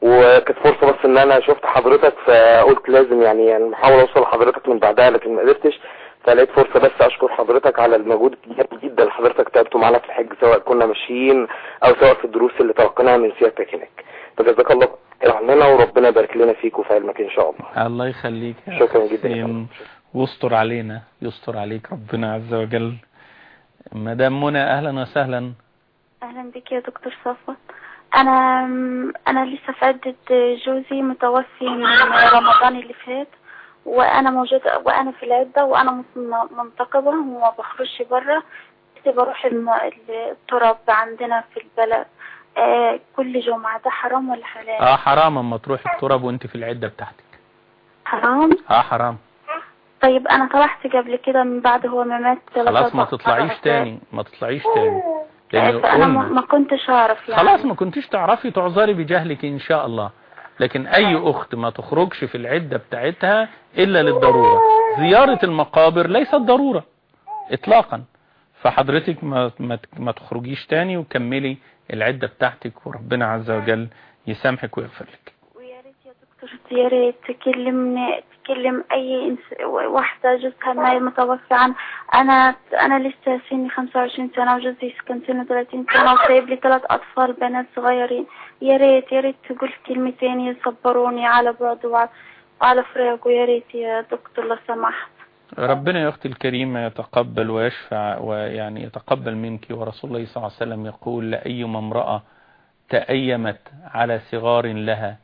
وكانت فرصة بس إن أنا شفت حضرتك فقلت لازم يعني يعني أوصل لحضرتك من بعدها لكن ما قدرتش فلقيت فرصة بس أشكر حضرتك على المجهود الكبير جدا اللي حضرتك تعبته معانا في الحج سواء كنا ماشيين أو سواء في الدروس اللي تلقيناها من سيادتك هناك. فجزاك الله خير عننا وربنا يبارك لنا فيك وفي علمك إن شاء الله.
الله يخليك
شكرا جدا.
واستر علينا يستر عليك ربنا عز وجل. مدام منى أهلا وسهلا.
أهلا بك يا دكتور صفوت أنا أنا لسه في عدة جوزي متوفي من رمضان اللي فات وأنا موجودة وأنا في العدة وأنا منتقبة وما بخرجش بره بروح التراب عندنا في البلد آه كل جمعة. ده حرام ولا حلال؟
آه حرام أما تروح التراب وأنت في العدة بتاعتك.
حرام؟
آه حرام.
طيب أنا طلعت قبل كده من بعد هو ما مات
خلاص ما تطلعيش. تاني ما تطلعيش تاني. لأن
فانا ما كنتش أعرف يعني.
خلاص ما كنتيش تعرفي تعذري بجهلك إن شاء الله. لكن أي أخت ما تخرجش في العدة بتاعتها إلا للضرورة. زيارة المقابر ليست ضرورة اطلاقا. فحضرتك ما, ما, ما تخرجيش تاني وكملي العدة بتاعتك وربنا عز وجل يسامحك ويغفر لك.
ويا ريت يا دكتور يا ريت تكلمني تكلم أي إنس... واحدة جوزها ما متوفي عن أنا أنا لسه سني 25 سنة وجوزي كان سنه 30 سنة وسايب لي ثلاث أطفال بنات صغيرين. يا ريت يا ريت تقول كلمتين يصبروني على بعد وع- وعلى فراقه يا ريت يا دكتور لو سمحت.
ربنا يا أختي الكريمة يتقبل ويشفع ويعني يتقبل منك ورسول الله صلى الله عليه وسلم يقول لأيما امرأة تأيمت على صغار لها.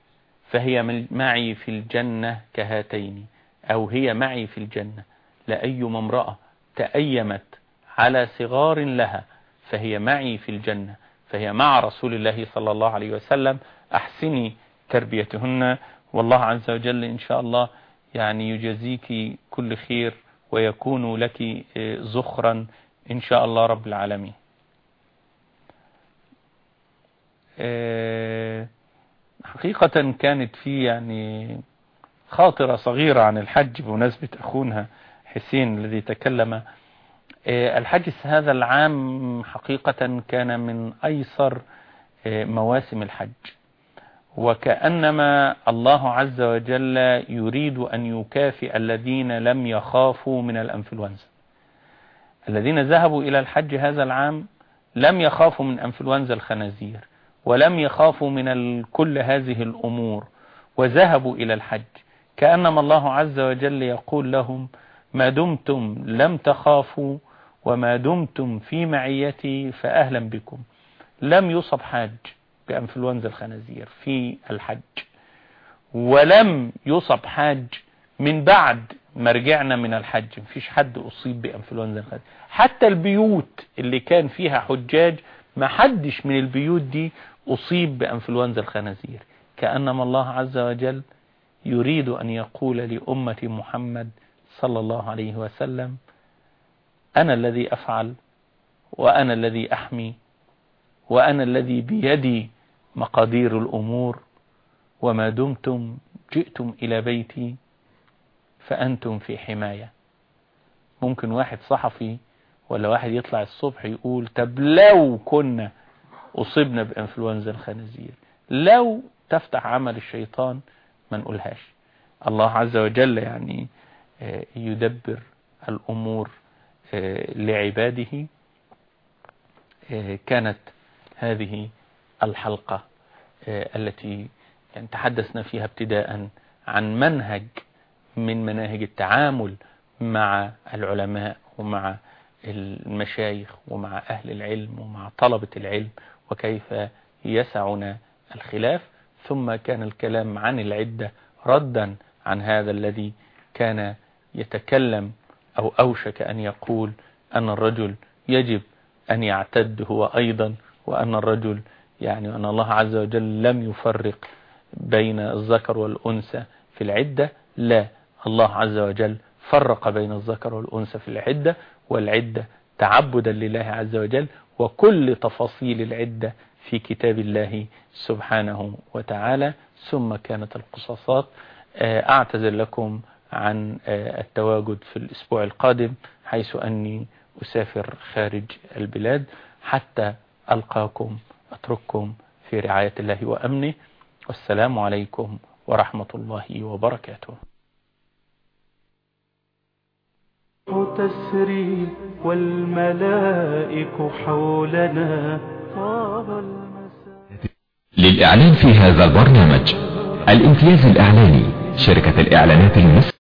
فهي معي في الجنة كهاتين أو هي معي في الجنة لأيما امرأة تأيمت على صغار لها فهي معي في الجنة فهي مع رسول الله صلى الله عليه وسلم أحسني تربيتهن. والله عز وجل إن شاء الله يعني يجزيك كل خير ويكون لك آه، زخرا إن شاء الله رب العالمين. آه، حقيقة كانت في يعني خاطرة صغيرة عن الحج بمناسبة أخونا حسين الذي تكلم. آه، الحج هذا العام حقيقة كان من أيسر آه، مواسم الحج. وكأنما الله عز وجل يريد أن يكافئ الذين لم يخافوا من الأنفلونزا. الذين ذهبوا إلى الحج هذا العام لم يخافوا من أنفلونزا الخنازير. ولم يخافوا من كل هذه الأمور وذهبوا إلى الحج. كأنما الله عز وجل يقول لهم ما دمتم لم تخافوا وما دمتم في معيتي فأهلا بكم. لم يصب حاج بأنفلونزا الخنازير في الحج. ولم يصب حاج من بعد ما رجعنا من الحج. مفيش حد أصيب بأنفلونزا الخنازير. حتى البيوت اللي كان فيها حجاج ما حدش من البيوت دي أصيب بأنفلونزا الخنازير. كأنما الله عز وجل يريد أن يقول لأمة محمد صلى الله عليه وسلم أنا الذي أفعل وأنا الذي أحمي وأنا الذي بيدي مقادير الأمور وما دمتم جئتم إلى بيتي فأنتم في حماية. ممكن واحد صحفي ولا واحد يطلع الصبح يقول طب لو كنا أصبنا بإنفلونزا الخنازير لو تفتح عمل الشيطان ما نقولهاش. الله عز وجل يعني آه، يدبر الأمور آه، لعباده آه، كانت هذه الحلقة التي يعني تحدثنا فيها ابتداء عن منهج من مناهج التعامل مع العلماء ومع المشايخ ومع أهل العلم ومع طلبة العلم وكيف يسعنا الخلاف. ثم كان الكلام عن العدة ردا عن هذا الذي كان يتكلم أو أوشك أن يقول أن الرجل يجب أن يعتد هو أيضا وأن الرجل يعني أن الله عز وجل لم يفرق بين الذكر والأنثى في العدة. لا الله عز وجل فرق بين الذكر والأنثى في العدة والعدة تعبدا لله عز وجل وكل تفاصيل العدة في كتاب الله سبحانه وتعالى. ثم كانت القصاصات. آه، أعتذر لكم عن آه، التواجد في الأسبوع القادم حيث أني أسافر خارج البلاد حتى ألقاكم أترككم في رعاية الله وأمنه. والسلام عليكم ورحمة الله وبركاته.
تسري والملائك حولنا.
للإعلان في هذا البرنامج الامتياز الإعلاني شركة الإعلانات المصرية.